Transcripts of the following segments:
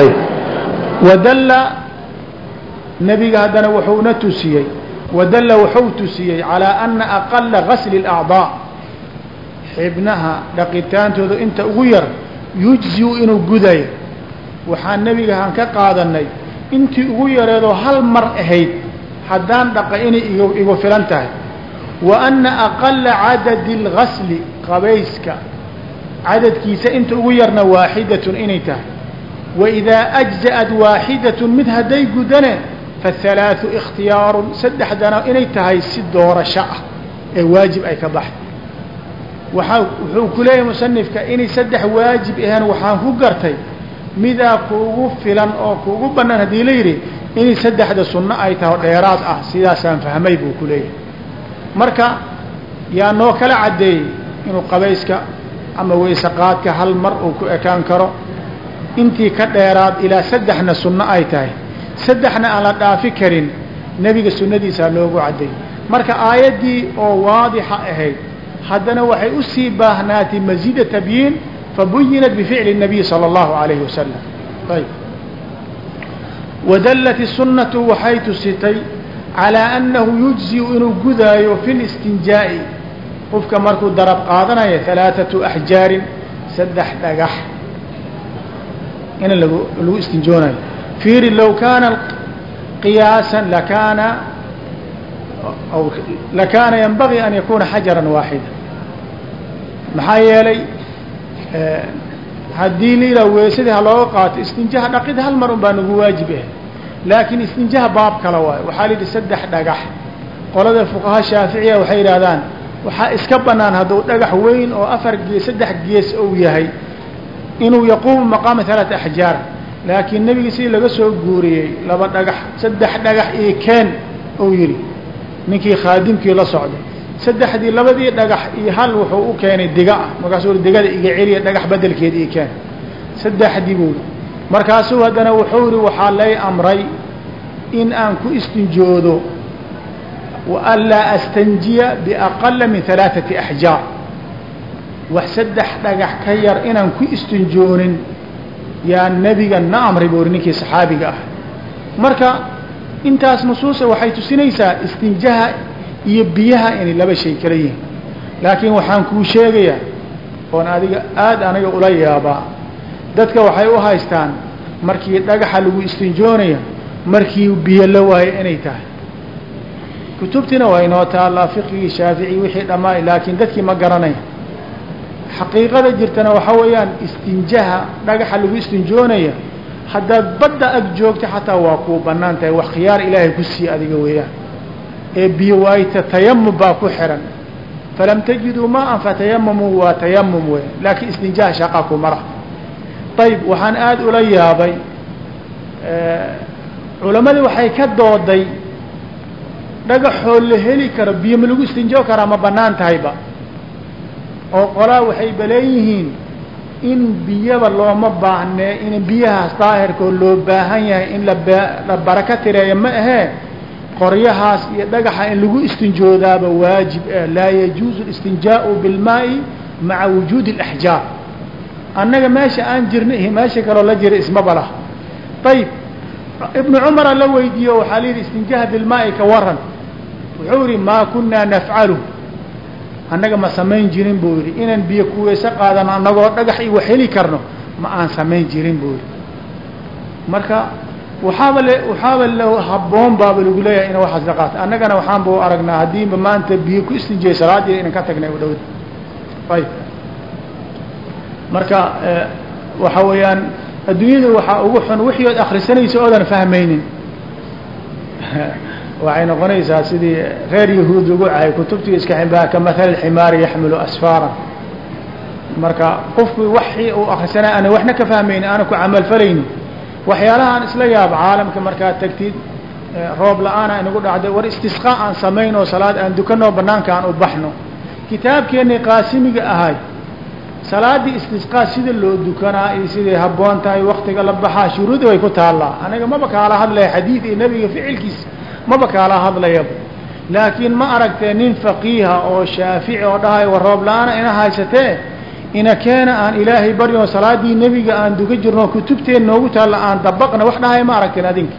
ayb wadalla nebiga haddana wuxuuna tusiyey wadalla wuxuu tusiyey calaa ana aqala gasli اlacdaa xibnaha dhaqitaantooda inta ugu yar yujziu inuu gudayo waxaan nebigahan ka qaadanay intii ugu yareedoo hal mar ahayd haddaan dhaqa inay igu filan tahay wa ana aqala cadadi اlgasli qabayska cadadkiisa inta ugu yarna waaxidatun inay tahay waidaa ajza'at waaxidatun mid hadday gudane fahalaaثu ikhtiyaarun saddexdana inay tahay si doorasho ah ee waajib ay ka baxday waaa wuxuu ku leeyahay musanifka inay saddex waajib aheen waxaan ku gartay midaa kuugu filan oo kuugu banaan haddii la yidhi inay saddexda sunno ay tahay dheeraad ah sidaasaan fahmay buu ku leeyahay marka yaa noo kala caddeeyey inuu qabayska ama weyse qaadka hal mar uu ku ekaan karo intii ka dheeraad ilaa saddexna sunno ay tahay saddexna aan la dhaafi karin nebiga sunnadiisaa loogu cadday marka aayaddii oo waadixa ahayd haddana waxay usii baahnaatay masiida tabyiin fabuyinat bificli الnabiy salى اllahu alayhi wasalam ayb wadallat الsunnatu waxay tusitay calىa annahu yujziu inuu gudaayo fi اlistinjaa'i qofka markuu darab qaadanayo halaaثatu axjaarin saddex dhagax in lagu istinjoonayo. Fiiri low kaana qiyaasa lakaana lakaana yanbagii an yakuna xajara waaxida. Maxaa yeelay haddii la yidhaha weysadii ha looga qaato istinjaha dhaqid hal mar un baa nagu waajib ah laakiin istinjaha baab kala waayo. Waxaa la yidhi saddex dhagax. Qolada fuqaha shaaficiya waxay yidhahdaan waxaa iska banaan hadduu dhagax weyn oo afar gees saddex gees ou yahay inuu yaquumu maqaama halaata axjaar laakiin nebigi sidii laga soo guuriyey laba dhagax saddex dhagax iyo keen ou yidhi. Ninkii khaadimkii la socday. Saddexdii labadii dhagax iyo hal wuxuu u keenay diga ah markaasuu i digada iga celiya dhagax bedelkeed ii keen. Saddexdii buu markaasuu haddana wuxuu yihi waxaa lay amray in aan ku istinjoodo waanlaa astanjiya biaqala min halaaثati axjaar wax saddex dhagax ka yar inaan ku istinjoonin yaa nebiga na amray buu uri ninkii saxaabiga ah. Marka intaas nusuusa waxay tusinaysaa istinjaha iyo biyaha inay laba shay kala yihiin. Laakiin waxaan kuu sheegayaa oon adiga aada aniga ula yaabaa dadka waxay u haystaan markii dhagaxa lagu istinjoonaya markii biyo la waayo inay tahay. Kutubtiina waa inoo taallaa fiqigii shaafici wixii dhammaa laakiin dadkii ma garanaya xaqiiqada jirtana waxaa weeyaan istinjaha dhagaxa lagu istinjoonaya haddaad badda ag joogta xataa waa kuu bannaan tahay wax khiyaar ilaahay ku sii adiga weeyaan. Ee biyo waayta tayamum baa ku xiran. Falam tajiduu maan fatayamamuu waa tayamum weya laakiin istinjaha shaqa ku mara ayb waxaan aada ula yaabay culamadii waxay ka dooday dhagaxoo la heli karo biyo ma lagu istinjoo karaa ma banaan tahayba oo qolaa waxay baleeyihiin in biyaba looma baahnee in biyahaas daahirkoo loo baahan yahay in la baraka tireeya ma ahee qoryahaas iyo dhagaxa in lagu istinjoodaaba waajib eh laa yajuuzu istinjaau bilmaa'i maca wujuudi اlaxjaar annaga meesha aan jirna meesha kaloo la jira ismaba ayib ibnu cumara la weydiiyo waxaa la yidhi istinjaaha bilmaa'i ka waran wuxuu yihi maa kunaa nafcalu annaga ma samayn jirin buu yidhi inaan biyo kuweyse qaadano annagoo dhagax i wax heli karno ma aan samayn jirin buu yidhi. Marka waxaaba le waxaaba l habboon baaba lagu leeyahay ina waxaas la qaato. Annagana waxaan bu aragnaa haddiiba maanta biyo ku istinjiyay salaadii inan ka tagnay u dhowda ayib. Marka waxa weeyaan adduunyada waxaa ugu xun wixii ood akrisanaysa oodan fahmaynin waxay noqonaysaa sidii reer yahuud lagu cahay kutubtii iska ximbaa ka mahal ximaari yaxmilu asfaara. Marka qofku waxii uu akrisanaya ana waxna ka fahmaynin aana ku camalfalaynin waxyaalahaan isla yaaba caalamka markaad tagtid roob la'aana inagu dhacday war istisqaa aan samayn oo salaad aan dukanoo banaanka aan u baxno. Kitaabkeennii qaasimiga ahay salaadii istisqaa sida loo dukanaa iyo siday habboon tahay waktiga la baxaa shuruudi way ku taallaa. Aniga maba kaala hadlaya xadiid iyo nebiga ficilkiisa maba kaala hadlayaba laakiin ma aragtee nin faqiiha oo shaafici oo dhahay war roob la'aana ina haysatee? Ina keena aan ilaahay baryo salaadii nebiga aan duka jirno kutubteen noogu taalla aan dabaqna wax dhahay ma aragteen adinka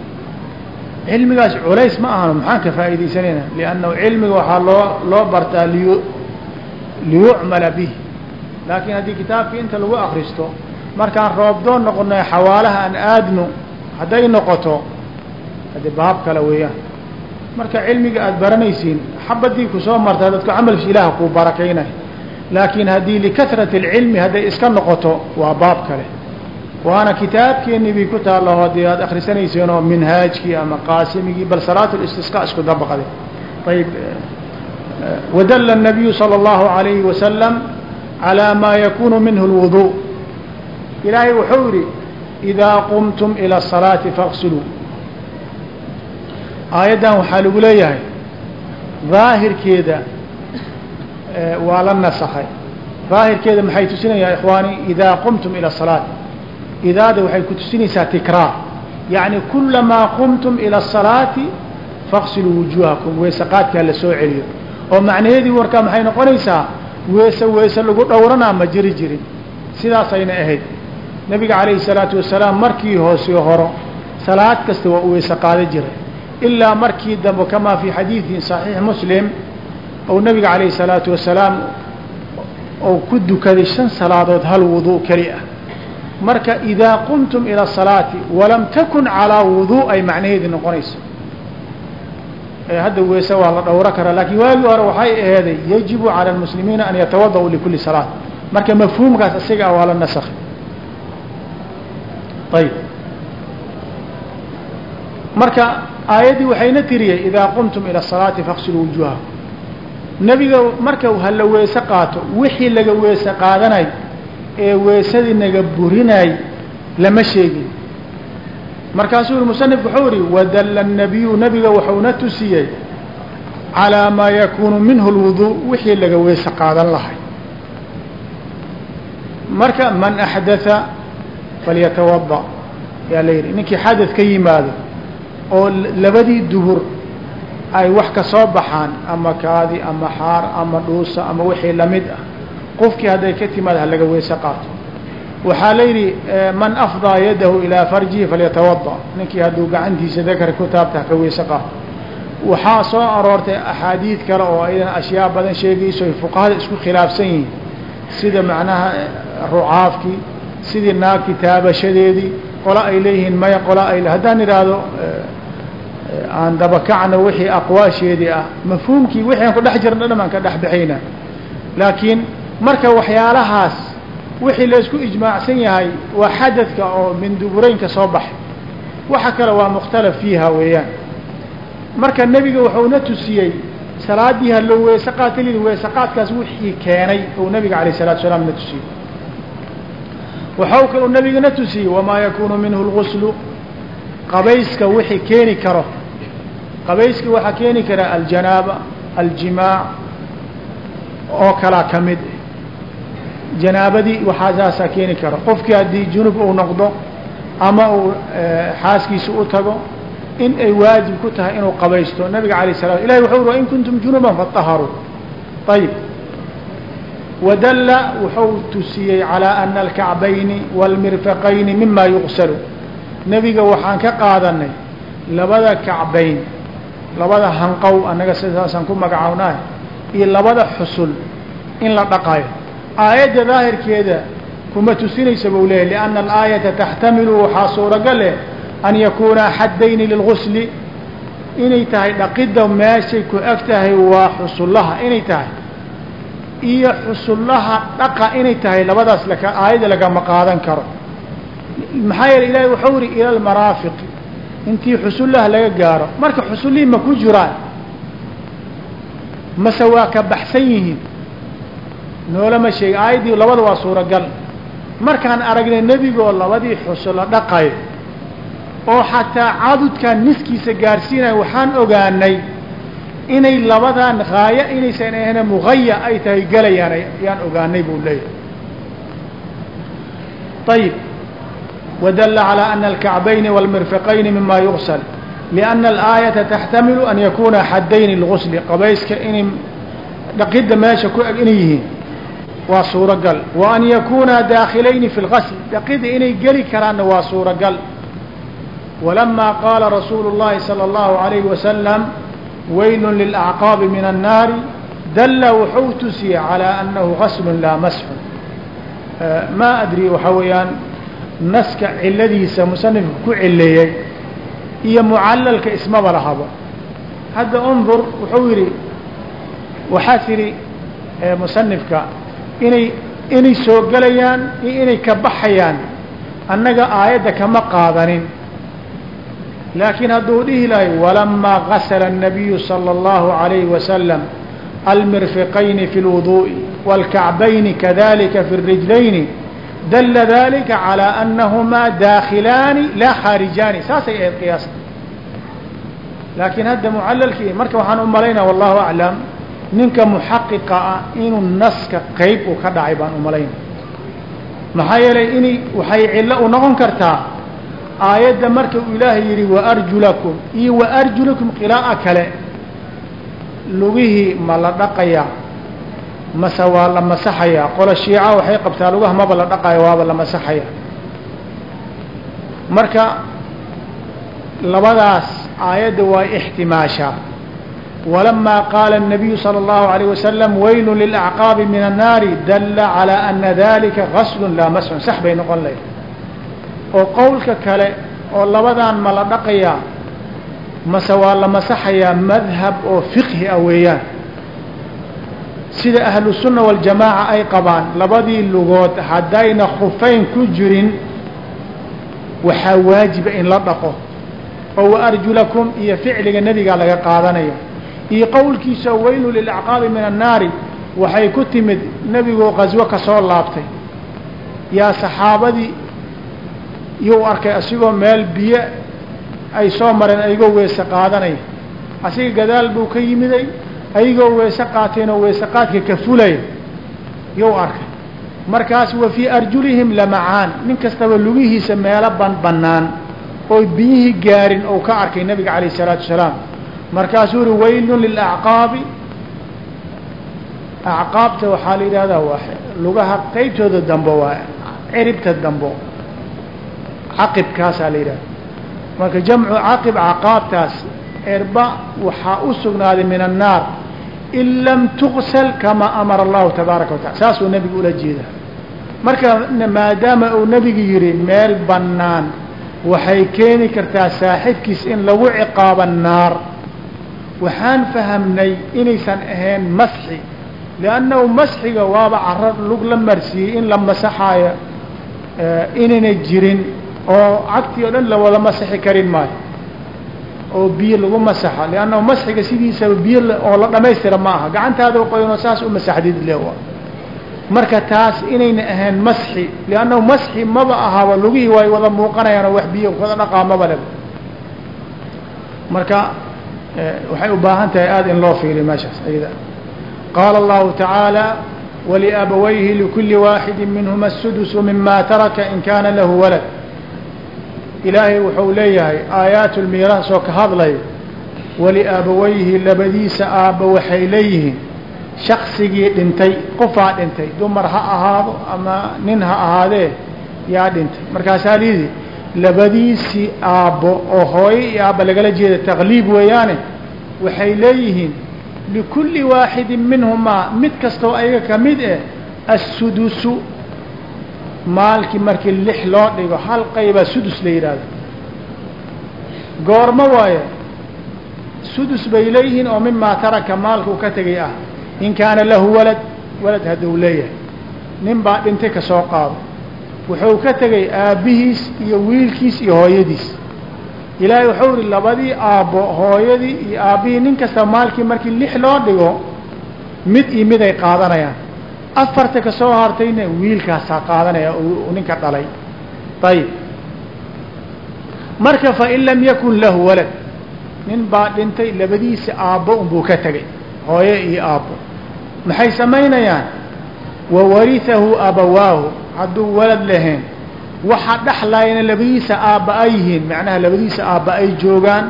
cilmigaas culays ma ahano maxaan ka faa'iidaysanayna liannahu cilmiga waxaa loo loo bartaa liyu liyucmala bih laakiin haddii kitaabkii inta lagu akristo markaan roobdoon noqonay xawaalaha aan aadno hadday noqoto haddi baab kale weeyaan marka cilmiga aada baranaysiin xabadii kusoo martaa dadku camalkiisa ilaah kuu barakaynay laakiin haddii likahrati اlcilmi hadday iska noqoto waa baab kale waana kitaabkeeni bay ku taalla haddii aada akhrisanayseen oo minhaajkii ama qaasimigii bal salaat اlistisqa isku dabaqday ayb wadala الnabiyu salى اllahu عalayhi wasalam calى ma yakunu minhu اlwudu ilaahay wuxuu yihi idaa qumtum ilى الصalaati faqsiluu aayaddan waxaa lagu leeyahay daahirkeeda eh, waa la nasakhay daahirkeeda maxay tusinayaa ikhwaani idaa qumtum ila asalaati idaada waxay ku tusinaysaa tikraar. Yacni kullamaa qumtum ila asalaati faqsiluu wujuuhakum. Weese qaadka hala soo celiyo. Oo macnaheedii warkaa maxay noqonaysaa weese weese lagu dhowranaa ma jiri jirin. Sidaasayna ahayd. Nebiga calayhi salaatu wasalaam markii hoose horo salaad kasta waa u weese qaada jiray ilaa markii dambe kamaa fii xadiidin صaxiix muslim ou nabiga calayhi الsalaatu wasalaam ou ku dukaday shan salaadood hal wudu keli ah marka idaa qumtum ilى الصalaati walam takun calىa wudu ay macnaheedii noqonayso hadda weese waa la dhowro karaa laakiin waagii hore waxay aheeday yajibu calى اlmuslimiina an yatawada'uu likuli salaat marka mafhuumkaas isaga waa la nasakh ayb marka aayaddii waxayna tiriyey idaa qumtum ila salaati faqsiluu wujuuhaku nebiga marka hala weese qaato wixii laga weese qaadanay ee weesadii naga burinay lama sheegin. Markaasuu i musanif wuxuu idhi wadalla nabiyu nebiga waxuuna tusiyey calaa maa yakuunu minhu lwuduu wixii laga weese qaadan lahay. Marka man axdaa falyatawada ayaa la yidhi. Ninkii xadad ka yimaado oo labadii duhur ay wax ka soo baxaan ama kaadi ama xaar ama dhuusa ama wixii la mid ah qofkii hadday ka timaado ha laga weese qaato. Waxaa la yidhi man afdaa yadahu ilaa farjihi falyatawada ninkii hadduu gacantiisa dakar ku taabta haka weese qaato. Waxaa soo aroortay axaadiid kale oo aydan ashyaa badan sheegayso ay fuqahada isku khilaafsan yihiin. Sida macnaha rucaafkii sidii naagti taabashadeedii qola ay leeyihiin maya qola ay haddaan idhaahdo aan dabakacno wixii aqwaasheedii ah mafhuumkii wixii aan ku dhex jirna dhan aan ka dhexbaxayna laakiin marka waxyaalahaas wixii laysku ijmaacsan yahay waa xadadka oo min duburaynka soo baxay waxa kale waa mukhtalaf fiiha weeyaan. Marka nebiga wuxuu na tusiyey salaaddii hallo weese qaatiliida wixii keenay uu nabiga alayh salatu salaam na tusiyey. Waxau kale uu nabiga na tusiyey wamaa yakuunu minhu lguslu qabayska wixii keeni karo. Qabayska waxaa keeni kara aljanaaba aljimaac oo kalaa ka mid eh. janaabadii waxaasaasaa keeni karo. Qofkii haddii junub uu noqdo ama uu eh, xaaskiisa u tago in ay waajib ku tahay inuu qabaysto. Nabiga alay sala ilahi wuxuu uri in kuntum junuban fataharuu ayib wadalla wuxuu tusiyey calaa ana alkacbayni wاlmirfaqayni mima yuqsalu nebiga waxaan ka qaadanay labada kacbayn labada hanqow annaga sidaasaan ku magacownahay iyo labada xusul in la dhaqayo. Aayadda daahirkeeda kuma tusinaysa buu leeyahy lianna alaayata taxtamilu waxaa suuragal leh an yakuuna xaddayni lilgusli inay tahay dhaqidda meeshay ku eg tahay waa xusullaha inay tahay. Iyo xusullaha dhaqa inay tahay labadaas laka aayadda lagama qaadan karo maxaa yeele ilahi wuxuu uri ila almaraafiqi intii xusullaha laga gaaro marka xusullihii ma ku jiraan mase waa ka baxsan yihiin? Noolama sheegi aayaddii labada waa suuragal. Markaan aragnay nebigoo labadii xusulla dhaqayo oo xataa cadudkan niskiisa gaarsiinaya waxaan ogaanay inay labadan haayo inaysan ahna mugaya ay tahay gelayaan ayaan ogaanay buu leeyahay. Ayib wadalla calىa ana alkacbayni wاlmirfiqayni mima yugsal lianna alaayata taxtamilu an yakuna xaddayni اlgusli qabayska inay dhaqidda meesha ku eg inay yihiin waa suuragal wa an yakunaa daakilayni fi lgasl dhaqida inay geli karaanna waa suuragal walamaa qaala rasuulu اllahi salى اllahu alayhi wasalam waylu lilacqaabi min annaari dalla wuxuu tusiyey calaa annahu gaslun laa masxun ma adri waxaa weeyaan naska ciladiisa musanifka ku cileeyey iyo mucalalka ismaba lahabo hadda undur wuxuu yidhi waxaa tidhi musanifka inay inay soo gelayaan iyo inay ka baxayaan annaga aayadda kama qaadanin laakiin hadduu dhihi lahay walamaa gasla الnabiyu salى اllahu عalayhi wasalam almirfiqayni fi اlwuduءi wاlkacbayni kadalika fi الrijlayni dala dalika calى anahumaa daakilaani laa khaarijaani saasay ahayd qiyaasta laakiin hadda mucalalkii marka waxaan u malaynaya wallahu aclam ninka muxaqiqa ah inuu naska qeyb uu ka dhacay baan u malaynaya maxaa yeelay inay waxay cillo u noqon kartaa aayadda marka uu ilaahay yidhi waarjulakum iyo waarjulakum qiraa'a kale lugihii ma la mase waa la masaxayaa qolo shiica waxay qabtaa lugaha maba la dhaqayo waaba la masaxaya marka labadaas aayadda waa ixtimaashaa walamaa qaala الnabiyu salى اllahu عalيه wasalam waylu lilacqaabi min annaari dalla calى ana dalika gaslu laa masxun sax bay noqon lahayd oo qowlka kale oo labadan ma la dhaqayaa mase waa la masaxayaa madhab oo fiqhi ah weeyaan sida ahlu sunna waljamaaca ay qabaan labadii lugood haddayna khufayn ku jirin waxaa waajiba in la dhaqo. Oo waarjulakum iyo ficliga nebigaa laga qaadanayo. Iyo qowlkiisa weylu lilacqaabi min annaari waxay ku timid nebigoo qaswo ka soo laabtay. Yaa saxaabadii iyuu arkay asigoo meel biyo ay soo mareen ayagoo weese qaadanaya. Asiga gadaal buu ka yimiday ayagoo weese qaateenoo weese qaadka ka fulaya yuu arkay. Markaas wa fii arjulihim lamacaan nin kastaba lugihiisa meelo ban bannaan oo biyihii gaarin ou ka arkay nabiga calayh isalaatu wasalaam. Markaasuu yihi waylun lilacqaabi acqaabta waxaa la yidhahdaa waa lugaha qeybtooda dambo waa ciribta dambo caqibkaasaa la yidhahda marka jamcu caqib caqaabtaas erba waxaa u sugnaaday min annaar in lam tuqsal kama amara allahu tabaaraka wa tacala saasuu nebigu ula jeedaa. Marka maadaama uu nebigu yihi meel bannaan waxay keeni kartaa saaxibkiis in lagu ciqaabo naar. Waxaan fahamnay inaysan ahayn masxi liannahu masxiga waaba caro lug la marsiiyey in la masaxaayo inayna jirin oo cagtii oo dhan la wada masaxi karin maayo oo biyo lagu masaxa liannahu masxiga sidiisaba biyo oo la dhamaystira ma aha gacantaada qoyanoo saas u masaxdid le marka taas inayna ahayn masxi liannahu masxi maba ahaaba lugihii way wada muuqanayaan oo wax biyo wada dhaqaa maba leba marka waxay u baahan tahay aada in loo fiiriyo meeshaas ayada. Qaala allahu tacaala waliabawayhi likuli waaxidi minhuma الsudusu mima taraka in kana lahu walad ilaahay wuxuu leeyahay aayaat lmiiraas oo ka hadlayo waliaabawayhi labadiisa aabba waxay leeyihiin shaksigii dhintay qofaa dhintay dumar ha ahaado ama nin ha ahaadee yaa dhintay. Markaasaa liidi labadiisii aabbo oo hooyo iyo aabba lagala jeeda takliib weeyaane waxay leeyihiin likulli waaxidin minhumaa mid kastoo ayaga ka mid eh assudusu maalkii markii lix loo dhigo hal qaybaa sudus la yidhaahdo goormo waaye sudus bay leeyihiin oo mimaa taraka maalkuu ka tegay ah. In kaana lahu walad walad hadduu leeyahay. Nin baa dhintay ka soo qaado. Wuxuu ka tegay aabbihiis iyo wiilkiis iyo hooyadiis. Ilaahay wuxuu ihi labadii aabbo hooyadii iyo aabbihii nin kasta maalkii markii lix loo dhigo mid iyo mid ay qaadanayaan afarta ka soo hartayna wiilkaasaa qaadanaya ninka dhalay. Ayib marka fain lam yakun lahu walad nin baa dhintay labadiisa aabbo unbuu ka tegay hooyo iyo aabbo. Maxay samaynayaan? Wawarihahu abawaahu hadduu walad lahayn. Waxa dhexlayna labadiisa aabba ay yihiin macnaha labadiisa aabba ay joogaan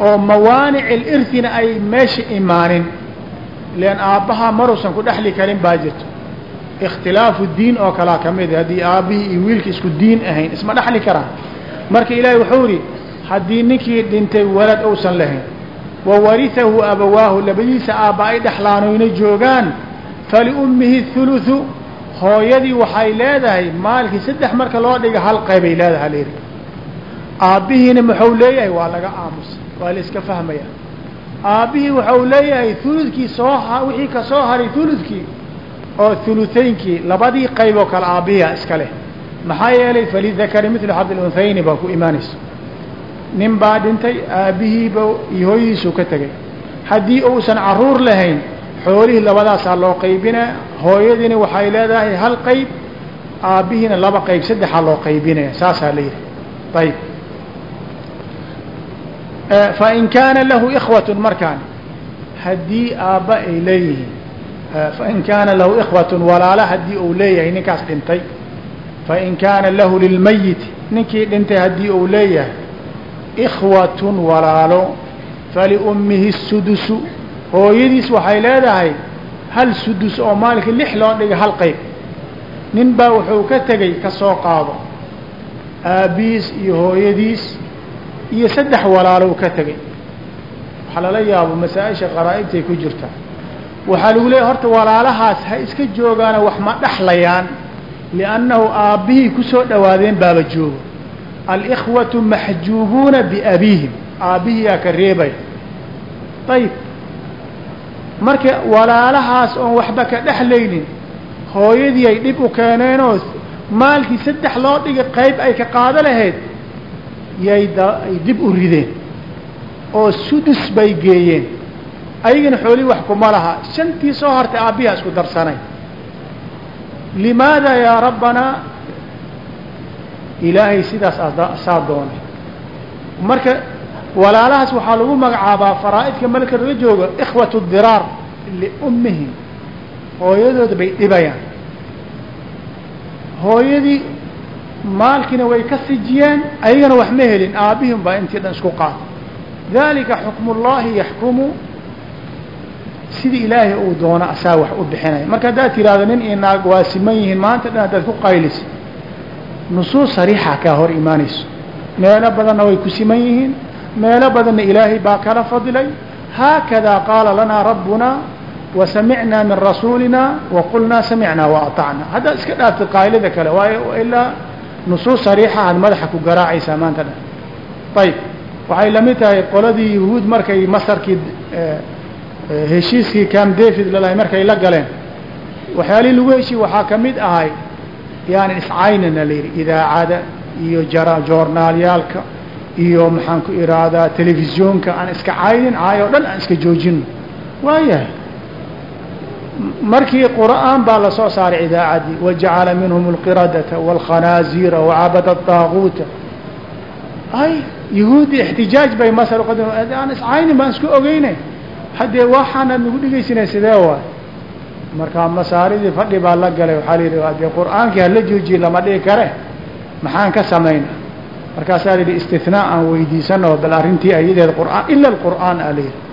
oo mawaanic ilirhina ay meesha imaanin len aabbaha maruusan ku dhexli karin baa jirto ikhtilaafu diin oo kalaa ka mid haddii aabbihii iyo wiilka isku diin ahayn isma dhexli karaan marka ilaahay wuxuu yihi haddii ninkii dhintay walad uusan lahayn wa warihahu abawaahu labadiisa aabba ay dhexlaanoyna joogaan faliummihi huluthu hooyadii waxay leedahay maalkii saddex marka loo dhiga hal qaybay leedahay layidhi aabbihiina muxuu leeyahay waa laga aamusa waa la iska fahmaya aabbihii waxau leeyahay huludkii soo wixii ka soo haray huludkii oo hulutaynkii labadii qayb oo kale aabbihiia iska leh. Maxaa yeelay falidakari midlu xad lunhayni baa ku imaanaysa nin baa dhintay aabbihiiba iyo hooyadiisuu ka tegay. Haddii uusan carruur lahayn xoolihii labadaasaa loo qaybinaya hooyadiina waxay leedahay hal qayb aabbihiina laba qayb saddexaa loo qaybinaya. Saasaa la yidhi. Ayb fain kaana lahu ikhwat markaan haddii aabba ay leeyihiin fain kaana lahu ikhwat walaala haddii uu leeyahay ninkaas dhintay. Fain kaana lahu lilmayiti ninkii dhintay haddii uu leeyahay ikhwatun walaalo. Faliummihi sudusu hooyadiis waxay leedahay hal sudus oo maalinka lix loo dhiga hal qayb. Nin baa wuxuu ka tegey ka qaado. Aabbihiis iyo hooyadiis iyo saddex walaalow ka tegey. Waxaa lala yaabo masaa-isha qaraa'ibtay ku jirta. Waxaa lagu leeyahy horta walaalahaas ha iska joogaana wax ma dhexlayaan liannahu aabbihii ku soo dhawaadeen baaba joogo. Alikhwatu maxjuubuuna biabiihim. Aabbihiyaa ka reebay. Ayib marka walaalahaas oon waxba ka dhexlaynin hooyadii ay dhib u keeneenoo maalkii saddex loo dhigay qayb ay ka qaado lahayd yay dib u rideen oo sudus bay geeyeen. Ayagana xoolihii wax kuma laha. Shantii soo hartay aabbihaa isku darsanay. Limaada yaa rabbanaa ilaahay sidaas saa doonay. Marka walaalahaas waxaa lagu magacaabaa faraa'idka malka laga joogo ikhwatu diraar liummihim hooyadooda bay dhibayaan. Hooyadii maalkiina way ka sijiyeen ayagana wax ma helin. Aabbihim baa intii dhan isku qaata dalika xukm ullahi yaxkumu sidii ilaahay uu doono asaa wax u bixinaya marka haddaad tihahdo nin iyo naag waa siman yihiin maanta dhan haddaad ku qayliso nusuus sariixa kaa hor imaanayso. Meelo badanna way ku siman yihiin. Meelo badanna ilaahay baa kala fadilay haakadaa qaala lanaa rabbuna wasamicnaa min rasuulina waqulnaa samicnaa waatacnaa haddaad iska dhaaftid qaylida kale waayo ilaa nusuus sariixa aad madaxa ku garaacaysaa maanta dhan. Ayib waxay la mid tahay qoladii yahuud markay masarkii heshiiskii cam david lalahay markay la galeen. Waxyaalihii lagu heshiy waxaa ka mid ahay yani iscaynana la yidhi idaacada iyo jara joornaalyaalka iyo maxaan ku iraadaa telefisyoonka aan iska caynin caay o dhan aan iska joojino waayahay markii qur'aan baa la soo saaray idaacaddii wajacala minhum alqiradata wاlkhanaaziira wacabada daaguuta ay yahuudi ixtijaaj bay masar uqadam aan baan isku ogeynay. Haddee waxaanaad nagu dhegaysinay sidee waay markaa masaaridii fadhi baa la galay. Waxaa la yidhi dee qur'aankii hala joojiye lama dhigi kare. Maxaan ka samayna? Markaasaa la yidhi istinaa aan weydiisano bal arrintii ayadeed qur'aan ila alqur'aan aa la yidhi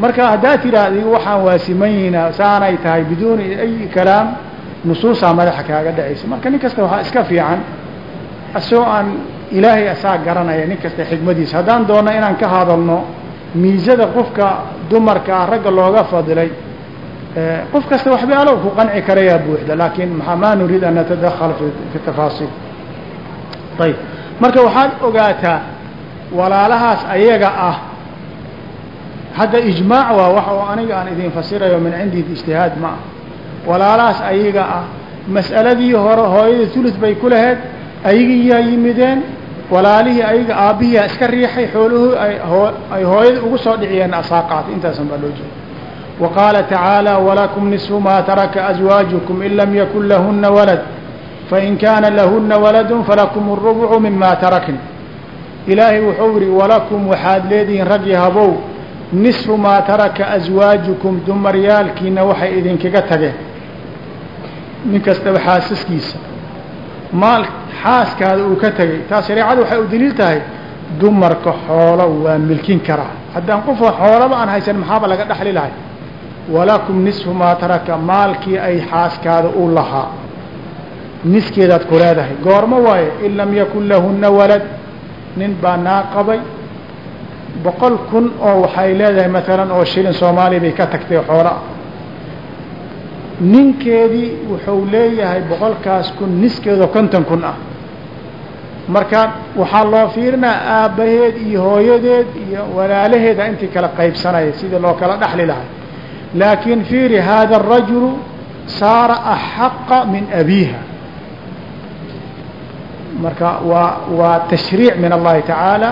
marka haddaad tidhaahd waxaan waasimanyihiina saanay tahay biduuni ay kalaam nusuusaa madaxa kaaga dhacaysa marka nin kasta waxaa iska fiican asagoo aan ilaahay asaa garanaya nin kasta xikmadiisa haddaan doonno inaan ka hadalno miisada qofka dumarka ah ragga looga fadilay qof kasta waxba alo ku qanci karayaa buuxda laakin ma nuriid an natadakal fi tafaasiil. Ayib marka waxaad ogaataa walaalahaas ayaga ah hadda ijmaac waa wax oo aniga aan idin fasirayo min cindi ijtihaad ma ah walaalahaas ayaga ah mas'aladii hore hooyada tulud bay ku lahayd ayagiyaa yimideen walaalihii ayaga aabbihiia iska riixay xooluhu ay hooyada ugu soo dhiciyeen asaa qaatay intaasan baa loo jeeda wa qaala tacaala walakum nisfu maa taraka azwaajukum in lam yakun lahuna walad. Fain kaana lahuna waladun falakum الrubcu mima tarakn ilaahay wuxuu yihi walakum waxaad leedihiin rag yahabow nisfu maa taraka aswaajukum dumaryaalkiina waxay idinkaga tageen. Nin kastaba xaasaskiisa. Maal xaaskaada uu ka tegay taas shareecada waxay u daliil tahay dumarka xoolo waa milkin karaa haddaan qofa xoolaba aan haysan maxaaba laga dhaxli lahay? Walakum nisfu maa taraka maalkii ay xaaskaada u lahaa. Niskeedaad ku leedahay. Goormo waaye in lam yakun lahuna walad. Nin baa naa qabay boqol kun oo waxay leedahay maalan oo shilin soomaaliya bay ka tagtay xoola ninkeedii wuxuu leeyahay boqolkaas kun niskeedo konton kun ah. Marka waxaa loo fiirinaa aabbaheed iyo hooyadeed iyo walaalaheeda intii kala qaybsanaya sidii loo kala dhaxli lahay laakiin fiiri hada الrajulu saara axaqa min abiiha. Marka waa waa tashriic min allahi tacaala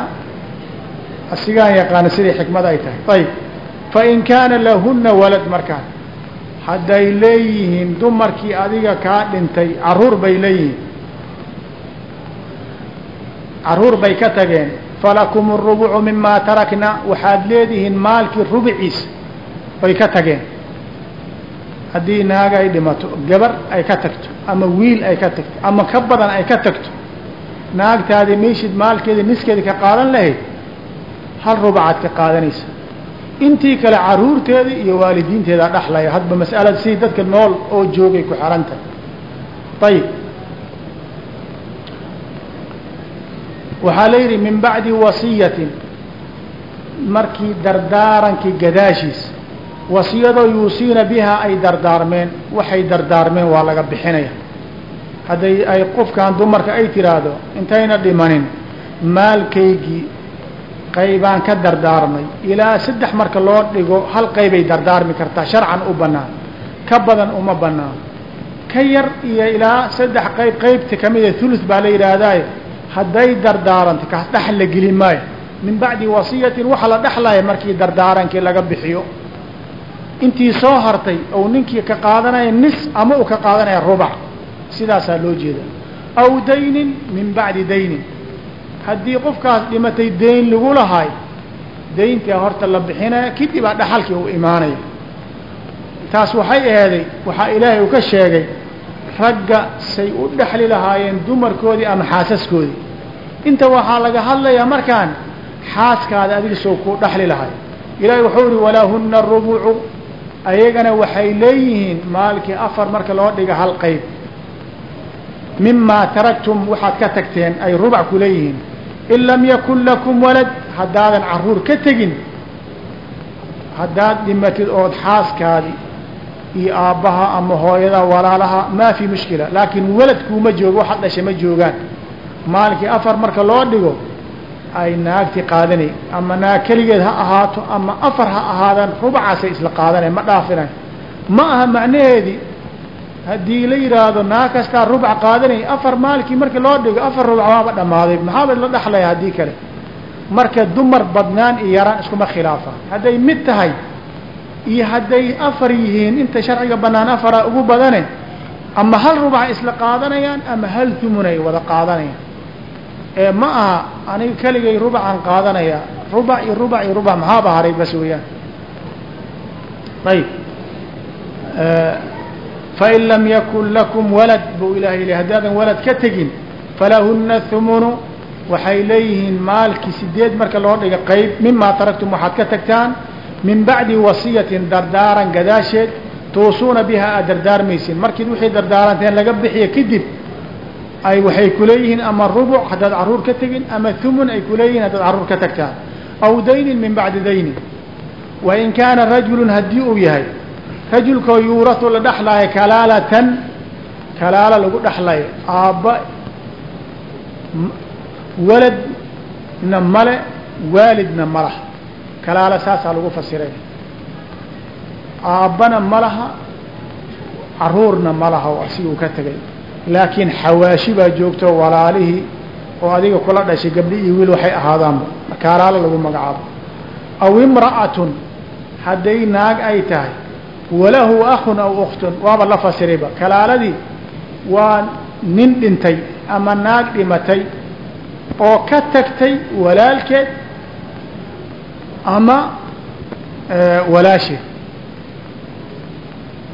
asigaan yaqaana sidai xikmada ay tahay. Ayb fain kaana lahuna walad markaan. Hadday leeyihiin dumarkii adiga kaa dhintay carruur bay leeyihiin. Caruur bay ka tageen. Falakum الrubucu mima tarakna. Waxaad leedihiin maalkii rubciis bay ka tageen. Haddii naag ay dhimato gabar ay ka tagto ama wiil ay ka tagto ama ka badan ay ka tagto naagtaadi meeshid maalkeeda niskeeda ka qaadan lahayd hal rubacaad ka qaadanaysa. Intii kale caruurteeda iyo waalidiinteeda dhaxlaya hadba mas'alada sidii dadka nool oo joogay ku tahay. Ayib waxaa la yidhi min bacdi wasiyatin. Markii dardaarankii gadaashiis wasiyadoo yuusiina bihaa ay dardaarmeen waxay dardaarmeen waa laga bixinaya. Hadday ay qofkan dumarka ay tiraahdo intayna dhimanin maalkaygii qaybaan ka dardaarmay. Ilaa saddex marka loo dhigo hal qaybay dardaarmi kartaa sharcan u bannaan. Ka badan uma bannaan. Ka yar iyo ilaa saddex qayb qaybta kamida thuluth baa la yidhaahdaay hadday dardaaranto kaas dhaxal la geli maayo. Min bacdi wasiyatin waxaa la dhexlaya markii dardaarankii laga bixiyo. Intii soo hartay ou ninkii ka qaadanaya nis ama uu ka qaadanaya rubac. Sidaasaa loo jeeda aw daynin min bacdi daynin haddii qofkaas dhimatay dayn lagu lahay dayntaa horta la bixinaya kadib aa dhaxalkii uu imaanaya taas waxay aheeday waxaa ilaahay uu ka sheegay ragga say u dhexli lahaayeen dumarkoodii ama xaasaskoodii. Inta waxaa laga hadlayaa markaan xaaskaada adiga soo ku dhexli lahay. Ilaahay wuxuu ihi walaahuna rubucu. Ayagana waxay leeyihiin maalkii afar marka loo dhiga hal qayb. Mimaa taraktum waxaad ka tagteen ay rubac ku leeyihiin in lam yakun lakum walad haddaadan carruur ka tegin haddaad dhimatid ood xaaskaadi iyo aabbaha ama hooyada walaalaha maa fi mushkila laakiin walad kuuma joogo waxaad dhashay ma joogaan maalkii afar marka loo dhigo ay naagti qaadanay ama naag keligeed ha ahaato ama afar ha ahaadaan rubacaasay isla qaadanay ma dhaafinay ma aha macnaheedii haddii la yidhaahdo naag kastaa rubac qaadanay afar maalkii markii loo dhigo afar rubac waaba dhammaaday. Maxaaba la dhexlaya haddii kale? Marka dumar badnaan iyo yaraan iskuma khilaafa. Hadday mid tahay iyo hadday afar yihiin inta sharciga banaan afara ugu badane ama hal rubac isla qaadanayaan ama hal thumunay wada qaadanayaan. Ee ma aha aniga keligay rubacaan qaadanaya. Rubac iyo rubac iyo rubac maxaaba haray bas weeyaan? Ayib fain lam yakun lakum walad buu ilahay l haddaadan walad ka tegin falahuna thumunu waxay leeyihiin maalkii sideed marka loo dhiga qayb mimaa taraktum waxaad ka tagtaan min bacdi wasiyatin dardaaran gadaasheed tuusuuna biha aad dardaarmaysin markiid wixii dardaaranteen laga bixiyo kadib ay waxay kuleeyihiin ama rubuc haddaad carruur ka tegin ama thumun ay kuleeyihiin haddaad carruur ka tagtaan aw daynin min bacdi daynin wain kaana rajulun haddii uu yahay rajulkoo yuuratu la dhexlaayo kalaalatan kalaala lagu dhexlayo aabba waladna male waalidna malah kalaala saasaa lagu fasiray. Aabbana malaha caruurna malaha oo asiguu ka tegay. Laakiin xawaashi baa joogto walaalihii oo adiga kula dhashay gabdhi iyo wiil waxay ahaadaanba. Kalaalo lagu magacaabo. Aw imra'atun hadday naag ay tahay walahu akun aw uktun waaba la fasirayba kalaaladii waa nin dhintay ama naag dhimatay oo ka tagtay walaalkeed ama walaasheed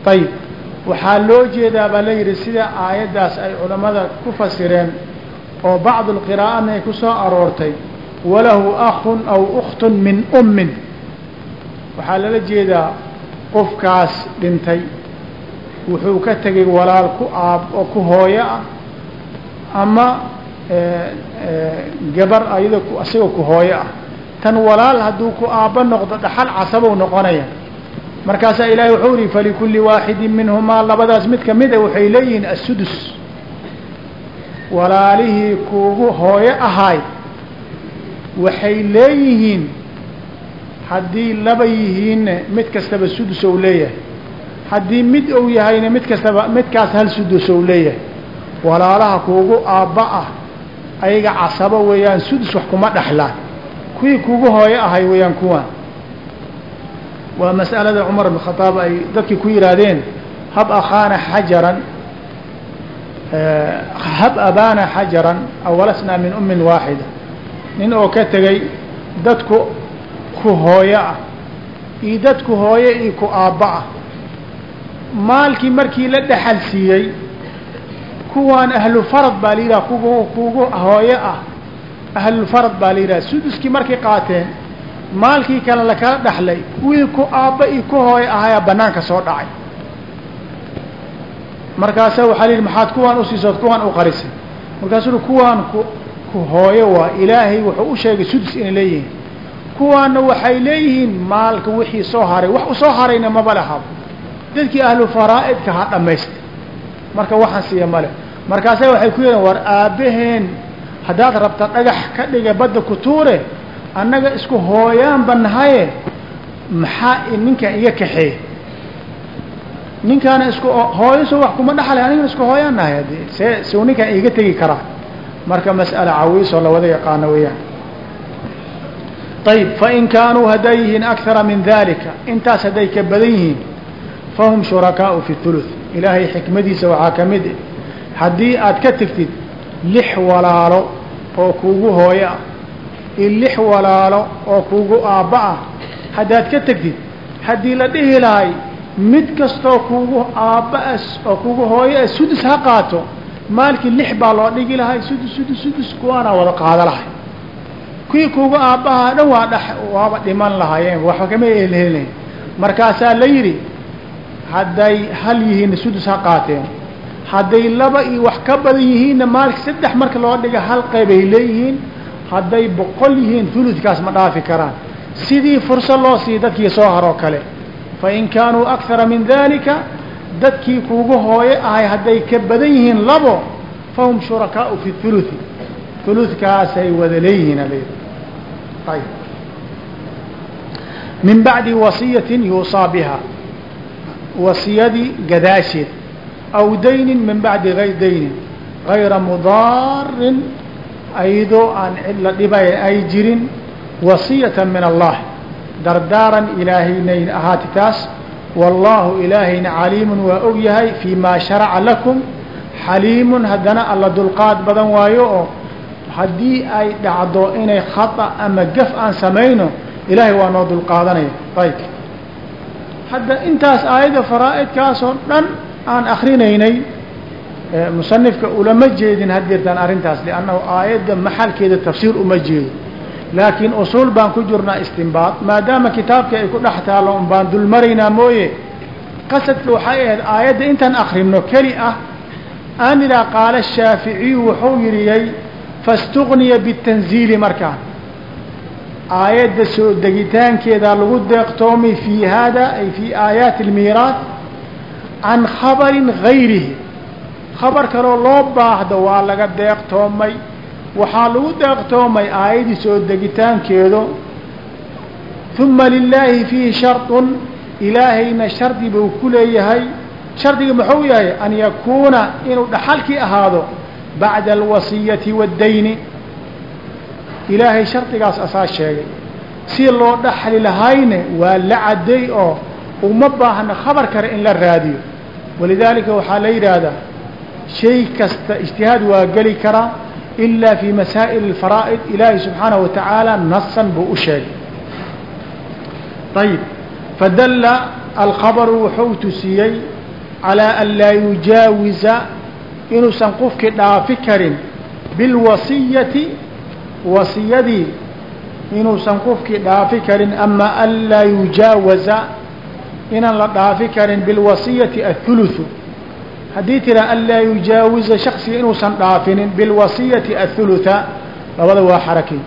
ayib waxaa loo jeedaa baa la yidhi sida aayaddaas ay culammada ku fasireen oo bacd lqiraa'ana ay ku soo aroortay. Walahu akun aw uktun min ummin. Waxaa lala jeedaa qofkaas dhintay. Wuxuu ka tegay walaal ku aab oo ku hooyo ah. Ama gabar ayada isaga ku hooyo ah. Tan walaal hadduu ku aabbo noqdo dhaxal casabow noqonaya. Markaasaa ilaahay wuxuu yihi falikulli waaxidin minhumaa. Labadaas mid kamida waxay leeyihiin assudus. Walaalihii kuugu hooyo ahaay waxay leeyihiin haddii laba yihiinna mid kastaba sudus ou leeyahay. Haddii mid ou yahayna mid kastaba midkaas hal sudus ou leeyahay. Walaalaha kuugu aabba ah ayaga casabo weeyaan sudus wax kuma dhexlaan kuwii kuugu hooyo ahay weeyaan kuwaan. Waa mas'alada cumar bn khadaab ay dadkii ku yihaahdeen hab akhaana xajaran hab abaana xajaran awalasnaa min ummin waaxida. Nin oo ka tegay dadku ku hooyo ah iyo dadku hooyo iyo ku aabba ah. Maalkii markii la dhexal siiyey kuwaan ahlu farad baa la yidhaha kugu kugu hooyo ah ahlulfarad baa la yidhaha. Suduskii markay qaateen maalkii kale lakala dhexlay wii ku aabba iyo ku hooyo ahayaa banaanka soo dhacay. Markaasa waxaa la yidhi maxaad kuwaan usiisood kuwaan u qarisay markaasuu kuwaan ku ku hooyo waa ilaahay wuxuu u sheegay sudus inay leeyihiin kuwaana waxay leeyihiin maalka wixii soo haray. Wax u soo harayna maba laha. Dadkii ahlu faraa'idka ha dhammaysta marka waxaan siiya male. Markaasa waxay ku yidhaen war aabbaheen haddaad rabta dhagax ka dhiga badda ku tuure annaga isku hooyaanba nahaye. Maxaa ninkan iga kaxeey ninkaana isku hooyo soo wax kuma dhaxlay anigana isku hooyaan nahay see suu ninkan iga tegi karaa. Marka mas'ala cawiisoo lawada yaqaano weeyaan ayb fain kaanuu hadday yihiin akara min dalika intaas hadday ka badan yihiin fahum shurakaau fi thuluth ilaahay xikmadiisa waxaa ka mid haddii aad ka tegtid lix walaalo oo kuugu hooyo ah iyo lix walaalo oo kuugu aabba ah haddaad ka tegtid haddii la dhihi lahay mid kastoo kuugu aabba-as oo kuugu hooyo ah sudus ha qaato maalkii lix baa loo dhigi lahay sudus sudus sudus kuwaanaa wada qaada lahay kuwii kuugu aabbaha dhan waa dh waaba dhiman lahaayeen waxba kama elhelinayn markaasaa la yidhi hadday hal yihiinna sudus ha qaateen. Hadday laba iyo wax ka badan yihiinna maalki saddex marka loo dhiga hal qaybay leeyihiin hadday boqol yihiin huludkaas ma dhaafi karaan. Sidii fursa loo siiya dadkii soo haroo kale. Fain kaanuu akara min dalika dadkii kuugu hooyo ahay hadday ka badan yihiin labo fahum shurakaau fi huluthi huludkaasay wada leeyihiin ayb min bacdi wasiyatin yuusaa biha. Wasiyadii gadaasheed. Aw daynin min bacdi ay daynin. Gayra mudaarin ayadoo aan cid la dhibay ay jirin. Wasiyata min allah. Dardaaran ilaahaynayn ahaati taas. Wallaahu ilaahayna caliimun waa og yahay fii maa sharaca lakum. Xaliimun haddana alla dulqaad badan waayo haddii ay dhacdo inay khata ama gaf aan samayno ilaahay waa noo dulqaadanaya. Ayb hadda intaas aayadda faraa'idkaasoo dhan aan akrinaynay musanifka ulama jeedin haddeertaan arrintaas liannahu aayadda maxalkeeda tafsiir uma jeedo. Laakiin usuul baan ku jirnaa istinbaad maadaama kitaabkii ay ku dhex taallo un baan dulmaraynaa mooye. Qasadka waxay ahayd aayadda intaan akrino keli ah aan idhaha qaala shaaficiyu wuxuu yidhiyey faاstugniya bitanziili markaa aayadda soo degitaankeedaa lagu deeqtoomay fii haada ay fii aayaati اlmiiraad can khabarin gayrihi khabar kaloo loo baahdo waa laga deeqtoomay waxaa lagu deeqtoomay aayadii soo degitaankeedo uma lilaahi fiihi shardun ilaahayna shardi buu ku leeyahay shardiga muxuu yahay an yakuuna inuu dhaxalkii ahaado bacda alwasiyati waddayni ilaahay shardigaas asaa sheegay si loo dhaxli lahayne waa la cadday oo uma baahna khabar kale in la raadiyo walidaalika waxaa la yidhaahdaa shay kasta ijtihaad waa geli karaa ilaa fi masaa'il alfaraa'id ilaahi subxaanahu wa tacaala nasan buu u sheegay ayib fadalla alkhabaru wuxuu tusiyey calaa an laa yujaawiza inuusan qofkii dhaafi karin bilwasiyati wasiyadii. Inuusan qofkii dhaafi karin ama an laa yujaawaza inaan la dhaafi karin bilwasiyati athuluthu. Haddii tiraa an laa yujaawiza shaksiga inuusan dhaafinin bilwasiyati athulutha labada waa xarakay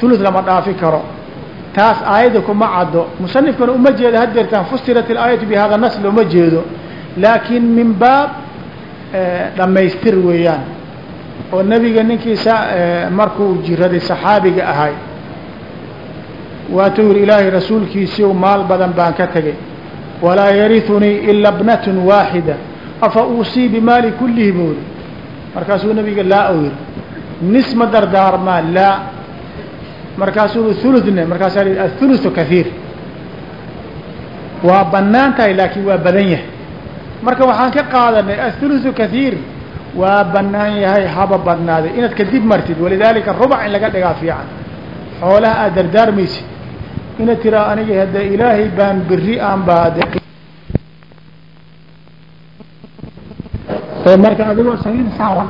thuluth lama dhaafi karo. Taas aayadda kuma caddo. Musanifkana uma jeedo hadeertaan fusirat ilaayatu bi hada nas looma jeedo. Laakiin min baab dhammaystir weeyaan. Oo nebiga ninkiisa markuu jiraday saxaabiga ahay. Waatuu yihi ilaahay rasuulkiisiiw maal badan baan ka tegay walaa yariunii ila bnatun waaxida afa uusii bimaali kullihi buuri markaasuu nabiga laa u yihi nis ma dardaarmaa laa. Markaasuu hulune markaasaa i athuluthu kaiir waa bannaan tahay laakiin waa badan yahay marka waxaan ka qaadanay athuluthu kaiir waa banaan yahay haba badnaaday inaad kadib martid walidaalika rubac in laga dhigaa fiican. Xoolaha aad dardaarmaysid inaad tiraa aniga hadda ilaahay baan beri aan baa marka adigoo saliid saaran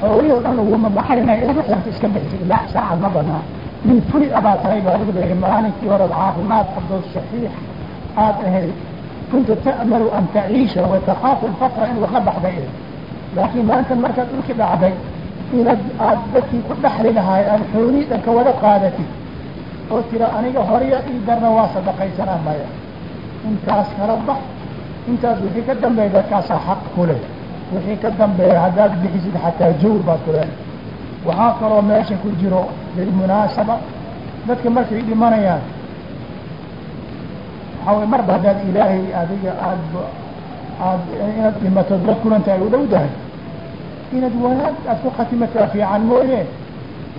xoolihii o dhan laguma baxaynay ruuxdaas iska bixi la saacad ma badnaa. Min fuli abaa tahay baa lagu leeyahay maalinkii hore caafimaad qabdo saxiix aad ahayd kunta ta'malu an taciisha watakaafu lfaqra in waxla baxday laakiin maanta markaad dhulki dhacday inaad aad dadkii ku dhaxli lahaay aad xoolihii dhan ka wada qaadatid oo tira aniga horya ii darna waa sadaqaysanaa maya intaas kala bax intaas wixii ka dambeeya dadkaasaa xaq ku leh wixii ka dambeeya haddaad bixisid xataa jawr baad ku leedahay waxaa kaloo meesha ku jiro bilmunaasaba dadka markay dhimanayaan waxaa way marba haddaad ilaahay adiga aad aad inaad dhimatood la kulanta ay u dhow dahay. Inaad wanaag aad ku khatimataa fiican mooye.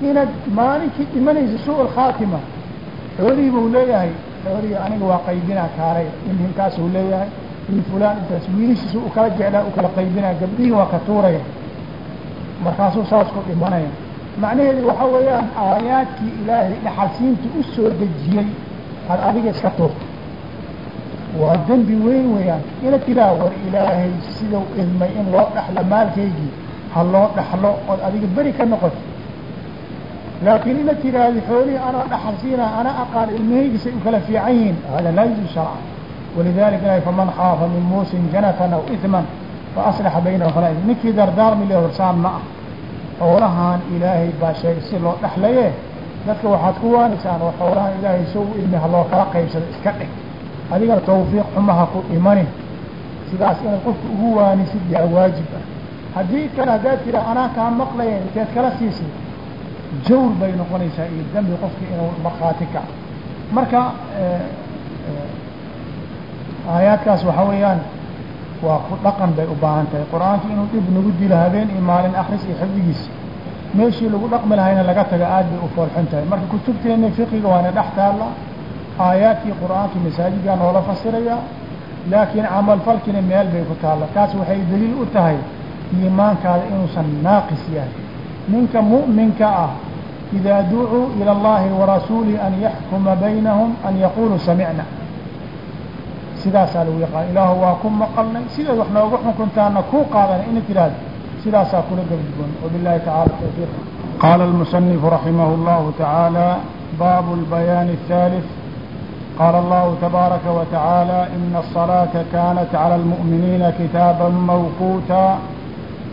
Inaad maalinkii dhimanaysa su alkhaatima xoolihii buu leeyahay xoolihii aniga waa qaybinaa kaalay inhinkaasuu leeyahay in fulaan intaas wiilishiisa u kala jeclaa u kala qaybinaa gabdhihii waa ka tuuraya. Markaasuu saas ku dhimanaya. Macnaheedu waxaa weeyaan aayaadkii ilaahay dhaxalsiinta u soo dejiyey had adiga iska tuurta waa dembi weyn weeyaan. Ina tiraa war ilaahay sidau ilmay in loo dhaxlo maalkaygii ha loo dhaxlo ood adiga beri ka noqoto laakiin ina tiraahdi xoolihii anaa dhaxal ana aqaan ilmahaygiisay u kala fiican yihiin. Hada laa yujuz sharcan. Walidalika ilahay faman khaafa min muusin janafan aw iثman faaslaxa baynahum falaa ninkii dardaarmi le horsaan ma ah xoolahan ilaahay baa sheegay si loo dhexlaye dadka waxaad ku waanigsaan oo xoolahan ilaahay sow ilmi ha loo kala qaybsado iska dhig adigana tawfiiq xumaha ku dhimanin sidaas inaad qofka ugu waanisid yaa waajib ah. Haddii kale haddaad tira anaa kaa maqlaya inteed kala siisid jawr bay noqonaysaa iyo dembi qofkii inuu markhaati kaco. Marka aayaadkaas waxaa weeyaan waa ku dhaqan bay u baahan tahay. Qur'aankii inuu dhib nagu dilo habeen iyo maalin akris iyo xifdigiisa meeshii lagu dhaqmi lahayna laga taga aad bay u foolxun tahay. Marka kutubteena fiqiga waana dhex taalla aayaadkii qur'aanka masaajigaa noola fasirayaa laakiin camalfalkiina meel bay ku taalla. Taas waxay daliil u tahay iimaankaada inuusan naaqis yahay. Ninka mu'minka ah idaa ducuu ila allahi warasuulihi an yaxkuma baynahum an yaquuluu samicna sidaasaa lagu yaqaan ilaahu waa ku maqalnay. Sidaad wax nooga xukuntaana kuu qaadana ina tidhaahdo sidaasaa kula gabdubon wabilahi tacala tawfiiq. Qaala almusanifu raximah llahu tacaala baabu lbayaani ahalif qaala allahu tabaaraka wa tacaala ina الصalaata kanat calى اlmuؤminiina kitaaba mawquuta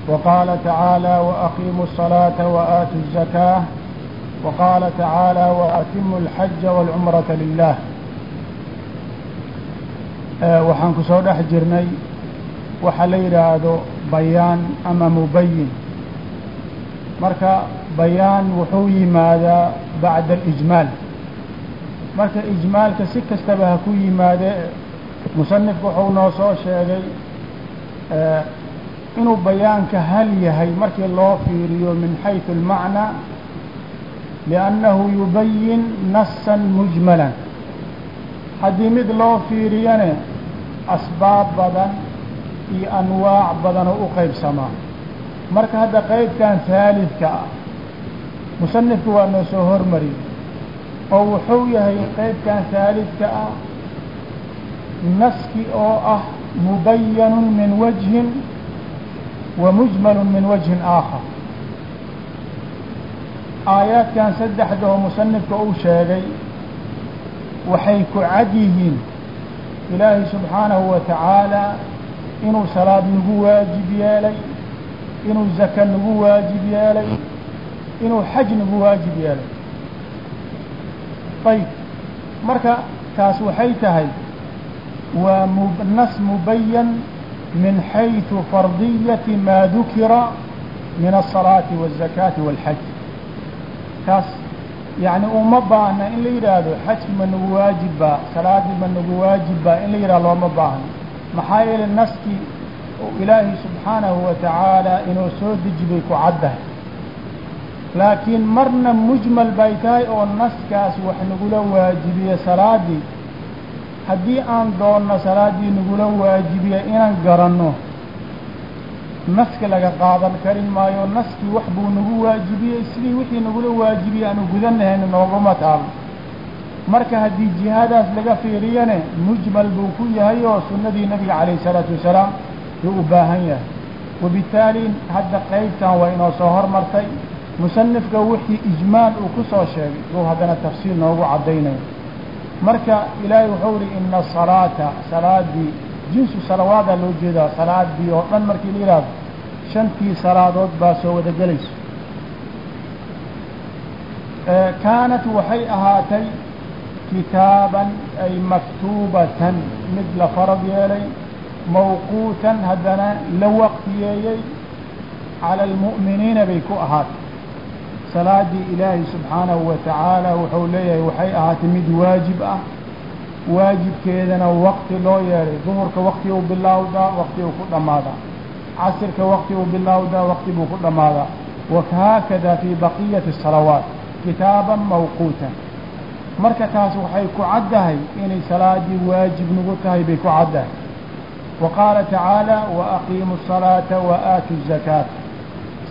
وqاla tacaalى وأqiimuu الصلاaةa وآتوا الزakاة وqاla tacaalى وأtimu الxaja والcumraةa lilah waxaan ku soo dhex jirnay waxa la yidhaahdo bayaan ama mubayin marka bayaan wuxuu yimaadaa bacda اlijmaal marka ijmaalka si kastaba ha ku yimaade musanifku wuxuu noo soo sheegay inuu bayaanka hal yahay markii loo fiiriyo min xayثu اlmacnى liأnnahu yubayin nasan mujmalan haddii mid loo fiiriyane asbaab badan iyo anwaac badanoo u qaybsamaa marka hadda qaybkan haalidka ah musanifku waa noo soo hormariyey oo wuxuu yahay qeybkan haalidka ah naski oo ah mubayanu min wajhin wa mujmalu min wajhin aakhar. Aayaadkan saddexda oo musanifka uu sheegay waxay ku cad yihiin ilaahi subxaanahu wa tacaala inuu salaad nagu waajib yeelay inuu zaka nagu waajib yeelay inuu xaj nagu waajib yeelay ayb marka taas waxay tahay waa nas mubayan min xayثu fardiyati ma dukira min الصalaaةi والzakaati والxaj taas yani uma baahna in la yidhaahdo xajki ma nagu waajibba salaadii ma nagu waajibba in la yidhahdo looma baahno maxaa yeelay naskii ilaahay subxaanahu wa tacaala inuu soo deji bay ku caddahay laakiin marna mujmal bay tahay oo naskaas wax nagula waajibiye salaadii haddii aan doonno salaaddii nagula waajibiye inaan garanno naska laga qaadan karin maayo naskii wax buu nagu waajibiyey sidii wixii nagula waajibiyey aanu gudanahayna noogama taalo marka haddii jihaadaas laga fiiriyane mujmal buu ku yahay oo sunnadii nabiga calayh isalaatu wasalaam yuu u baahan yahay. Wabittaali hadda qaybtan waa inoo soo hormartay musanifka wixii ijmaal uu ku soo sheegay yuu haddana tafsiir noogu caddaynayo. Marka ilaahay wuxuu ihi ina asalaata salaadii jinsu salawaadaa loo jeedaa salaadii oo dhan markii la yidhaahdo shantii salaadood baa soo wada gelayso. Kaanat waxay ahaatay kitaaban ay maktuubatan mid la farad yeelay mawquutan haddana la waqtiyeeyey cala almu'miniina bay ku ahaatay salaadii ilaahay subxaanahu wa tacaala wuxuu leeyahay waxay ahaatay mid waajib ah. Waajibkeedana waqti loo yeelay duhurka wakti uu bilaawdaa wakti uu ku dhammaadaa casirka wakti uu bilaawdaa wakti buu ku dhammaadaa wahaakada fii baqiyati salawaat kitaaban mawquutan. Marka taas waxay ku caddahay inay salaadii waajib nagu tahay bay ku caddahay. Wa qaala tacaala wa aqiimu asalaata wa aatu zakaata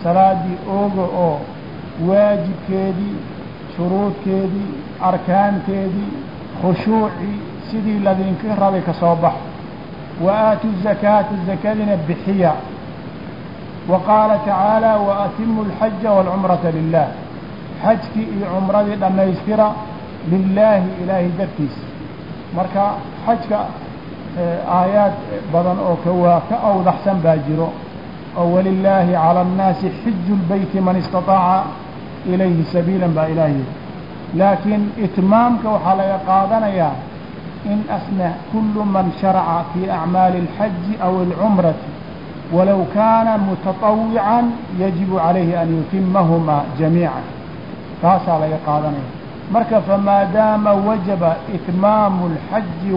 salaadii ooga oo waajibkeedii shuruudkeedii arkaanteedii khushuucii sidii ladinka rabay ka soo baxo. Wa aatu zakaata zakadina bixiya. Wa qaala tacaala wa atimu alxaja waalcumrata lilah xajkii iyo cumradii dhammaystira lilaahi ilaahay dartiisa marka xajka eh, aayaad badan oo kwaa ka awdaxsan baa jiro. Oo walilaahi cala annaasi xiju lbeyti man istaaaca ilayhi sabiila baa ilaah yidhi laakiin itmaamka waxaa laga qaadanayaa in asna kulu man sharaca fii acmaali اlxaji aw اlcumrati walow kaana mutaطawican yajibu calayhi an yutimahuma jamiica taasaa laga qaadanaya marka famaadaama wajaba itmaamu اlxaji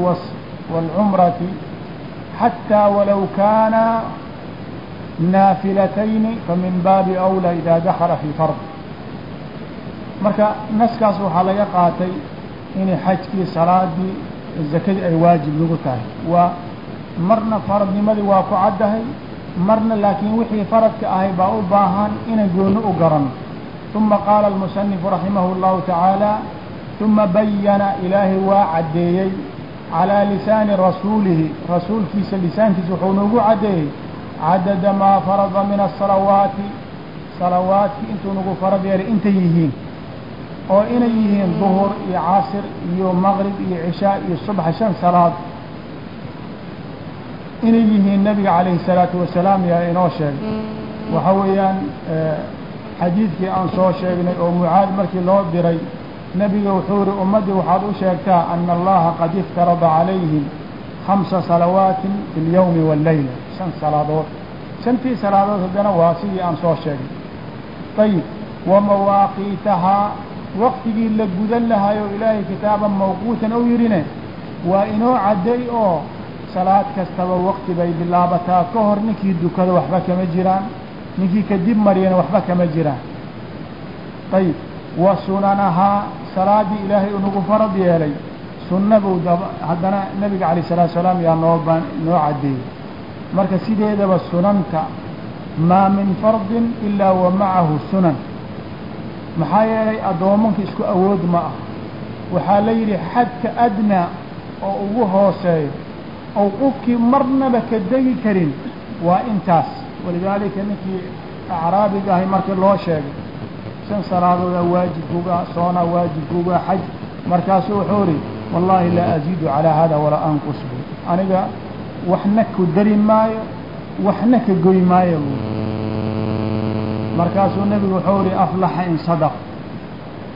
wاlcumrati xataa walow kaana naafilatayni famin baabi أwlى ida dakala fii fard marka naskaas waxaa laga qaatay inay xajkii salaadii zakadii ay waajib nagu tahay. Waa marna faradnimadii waa ku caddahay marna laakiin wixii faradka ahay baa u baahan inay gooni u garano uma qaala almusanifu raximahu اllahu tacaala uma bayana ilaahay waa caddeeyey calىa lisaani rasuulihi. Rasuulkiisa lisaankiisa wuxuu noogu caddeeyey cadada maa farada min asalawaati salawaadkii intuu nagu farad yeelay intay yihiin oo inay yihiin duhur iyo casir iyo maqrib iyo cishaa iyo subxa shan salaad inay yihiin nabiga calayhi الsalaatu wasalaam yaa inoo sheegay waxa weeyaan xadiidkii aan soo sheegnay oo mucaad markii loo diray nebiga wuxuu yihi ummaddii waxaad u sheegtaa ana allaha qad iftarada calayhim hamsa salawaatin fi اlyawmi wاllayla shan salaadood shantii salaadood haddana waa sidii aan soo sheegnay ayib wa mawaaqiitahaa waqtigii la gudan lahayo ilaahay kitaaban mawquutan ou yidhine waa inoo cadday oo salaad kastaba waqti bay bilaabataa. Ka hor ninkii dukado waxba kama jiraan ninkii kadib mariyana waxba kama jiraan. Ayib wa sunanahaa salaaddii ilaahay unagu farad yeelay. Sunna buu daba haddana nebiga calayh salatu salaam yaa noo ba noo caddeeyey marka sideedaba sunanta maa min fardin ilaa wa macahu sunan maxaa yeelay addoomanka isku awood ma ah. Waxaa la yidhi xadka adnaa oo ugu hooseeyo ou qofkii marnaba ka degi karin waa intaas. Walidaalika ninkii acraabiga ahay markii loo sheegay shan salaadooda waajibkuga soona waajibkuga xaj. Markaasuu wuxuu idhi wallaahi laa aziidu calaa hada walaa anqus bu aniga waxna ku dari maayo waxna ka goy maayo bu markaasuu nebigu wuxuu ihi aflaxa in sadaq.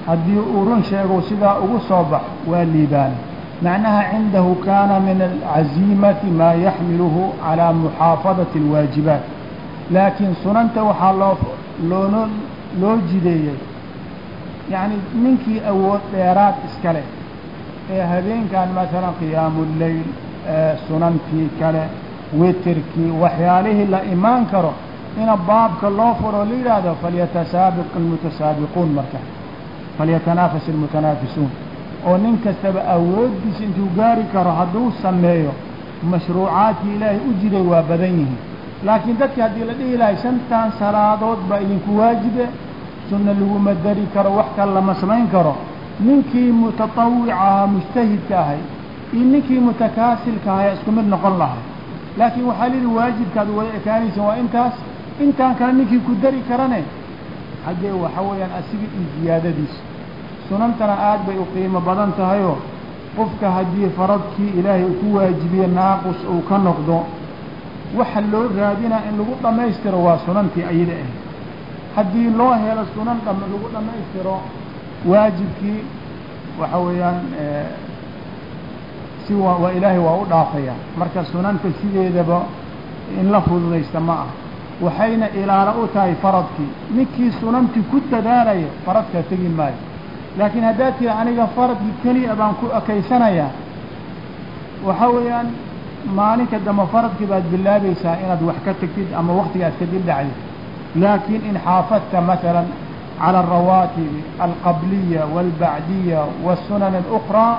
Haddii uu run sheego sidaa ugu soo bax waa liibaan. Macnaha cindahu kaana min alcaziimati maa yaxmiluhu calaa muxaafadati alwaajibaat. Laakiin sunanta waxaa loo loono loo jideeyey yacni ninkii awood dheeraad iska leh ee habeenkan masalan qiyaamu leyl sunantii kale witerkii waxyaalihii la imaan karo ina baabka loo furo la yidhaahdo falyatasaabiq almutasaabiquun marka. Falyatanaafas almutanaafisuun. Oo nin kastaba awooddiisa intuu gaari karo hadduu sameeyo mashruucaadkii ilaahay u jiray waa badan yihiin. Laakiin dadki haddii la dhihi lahay shantan salaadood baa idinku waajibe sunna laguma dari karo wax kale lama samayn karo? Ninkii mutatawic ahaa mujtahidka ahay iyo ninkii mutakaasilka ahay isku mid noqon lahay laakiin waxaa la yidhi waajibkaad wada ekaanaysa waa intaas intaan kale ninkii ku dari karane haddee waxa weeyaan asiga iyo ziyaadadiisa. Sunantana aad bay u qiimo badan tahayoo qofka haddii faradkii ilaahay uu ku waajibiye naaqus uu ka noqdo waxa loo raadinaa in lagu dhammaystiro waa sunantii ayada ah haddii loo helo sunan lagu dhammaystiro waajibkii waxa weeyaan si waa ilaahay waa u dhaafaya. Marka sunanta sideedaba in la fududaysta ma ah waxayna ilaalo u tahay faradkii ninkii sunantii ku dadaalaya faradkaa tegi maayo laakiin haddaad tiri aniga faradkii keliya baan ku ekaysanayaa waxa weeyaan maalinka dambe faradkii baad bilaabaysaa inaad wax ka tegtid ama waktiga aad kadib dhacdid laakiin in xaafadta masalan cala alrawaatibi alqabliya waalbacdiya waasunan اlأkraa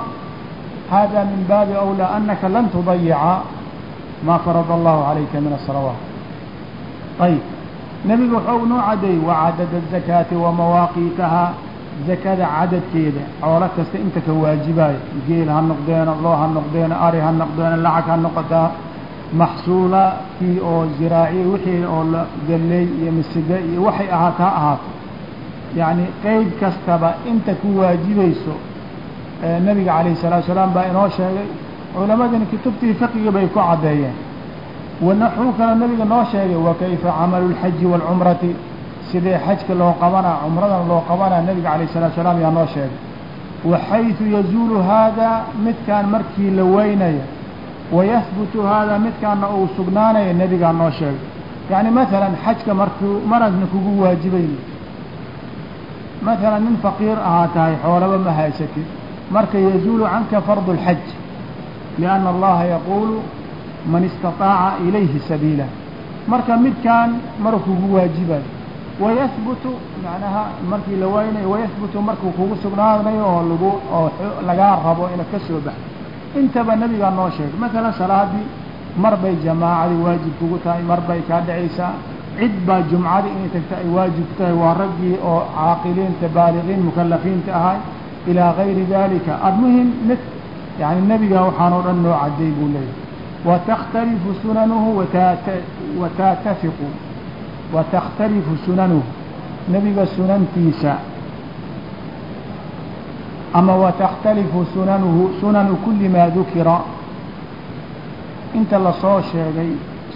hada min baabi أwlى anaka lan tudayica ma farada allahu calayka min الsalawaat ayb nebigu wuxuu noo cadeeyey wacadad الzakaati wamawaaqiitahaa zakada cadadkeeda xoolo kasta inta ka waajibaayo geel ha noqdeeno loo ha noqdeeno ari ha noqdeeno lacag ha noqotaa maxsuulaadkii oo ziraaciya wixii oo galley iyo misiga iyo waxay ahaato ha ahaato yacni qeyb kastaba inta ku waajibayso nebiga calayhi salaatu salaam baa inoo sheegay culamadani kutubtii fiqiga bay ku caddeeyeen wanaxuu kale nebiga noo sheegay wa kayfa camalu lxaji waalcumrati sidee xajka loo qabanaa cumradan loo qabanaa nebiga calayh salatu salaam yaa noo sheegay waxayثu yazuulu haadaa midkaan markii la weynayo wayahbutu haadaa midkaana uu sugnaanayo nebigaa noo sheegay yacni masalan xajka markuu marasna kugu waajibayn masalan nin faqiir ahaa tahay xoolaba ma haysatid marka yazuulu canka fardu اlxaj lianna allaha yaquulu man istaطaaca ilayhi sabiila marka midkaan mara kugu waajibayo wayahbutu macnaha markii la waynayo wayahbutu markuu kugu sugnaanayo oo lagu oo lagaa rabo inaad ka soo baxdo intaba nebigaa noo sheegay masalan salaadii mar bay jamaacadii waajib kugu tahay mar bay kaa dhacaysaa. Cid baa jumcadii inay tagta ay waajib ku tahay waa raggii oo caaqiliinta baaliqiin mukalafiinta ahay. Ilaa gayri dalika almuhim mid yani nebigaa waxaan oo dhan noo caday buu leeyahay watakhtalifu sunanuhu watatafiqu watakhtalifu sunanuhu nebiga sunantiisa ama watakhtalifu sunanuhu sunanu kuli maa dukira inta la soo sheegay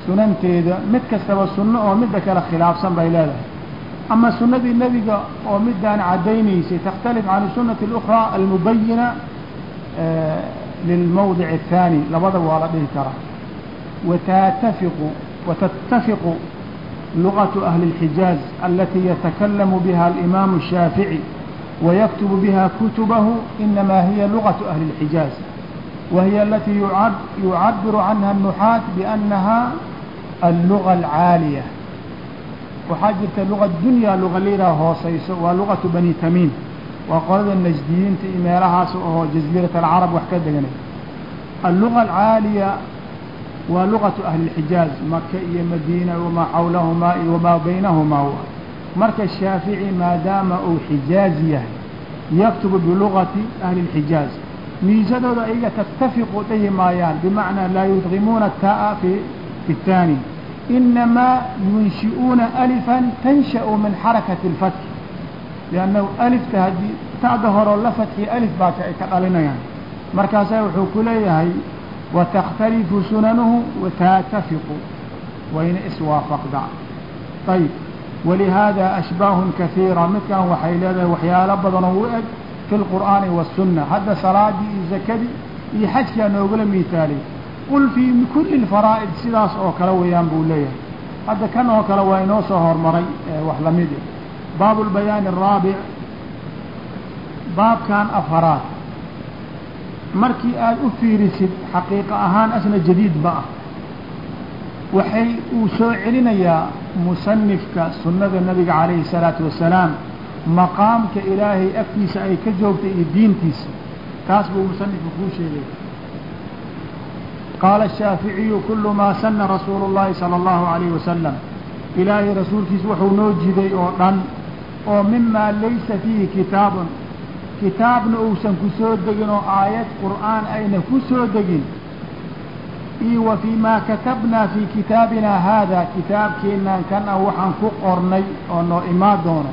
sunanteeda mid kastaba sunno oo midda kale khilaafsan bay leedahay ama sunadii nebiga oo midaan caddaynaysay takhtalif can sunati اlأkhraa almubayina lilmawdic الثaanي labadaba waa la dhihi karaa watatafiqu watatafiqu لغة أهل الحجاز التي يتكلم بها الإمام الشافعي ويكتب بها كتبه إنما هي لغة أهل الحجاز وهي التي يعبر عنها النحاة بأنها اللغة العالية وحاجة لغة الدنيا لغة ليرة هوسيس ولغة بني تميم وقال النجديين إميرها جزيرة العرب وحكا اللغة العالية ولغة أهل الحجاز مكة iyo مدينة وما حولهما وما بينهما marka الشhاaفiعي maadaama uu xijaazi yahay yakتب بلغة أهل الحجاaز miisadooda ayaga تتفqu dhihi maayaan بمعنى laa يdغimuuna التاء في الثاني إنما ينشiئuuna ألفا تنشأ من حركة الفتح liannahu alifka haddii tacda horeo la fadxiya alif baa ay ka dhalinayaan markaasaa wuxuu ku leeyahay watakhtalifu sunanuhu wataatafiqu wayna iswaafaqda ayb walihaada ashbaahun kaiira midkan waxay leedahay waxyaalo badanoo u eg fi lqur'aani wasunna hadda salaadii iyo zakadii iyo xajkaa noogula miitaalay qul fii kulli lfaraa'id sidaas oo kale weeyaan buu leeyahay hadda kan oo kale waa inoo soo hormaray wax la mid baabu lbayaani araabic baabkan afaraad markii aada u fiirisid xaqiiqa ahaan asna jadiid ma ah waxay uu soo celinayaa musanifka sunnada nabiga calayhi الsalaatu wasalaam maqaamka ilaahay agtiisa ay ka joogtay iyo diintiisa taas buu musanifka kuu sheegay qaala الshaaficiyu kulu maa sana rasuulu اllahi salى اllahu عalayh wasalam ilaahay rasuulkiisa wuxuu noo jiday oo dhan oo mimaa laysa fiihi kitaabun. Kitaabna uusan ku soo degin oo aayad qur'aan ayna ku soo degin. Iyo wa fii maa katabnaa fii kitaabinaa haada. Kitaabkeennan kan ah waxaan ku qornay oo noo imaan doono.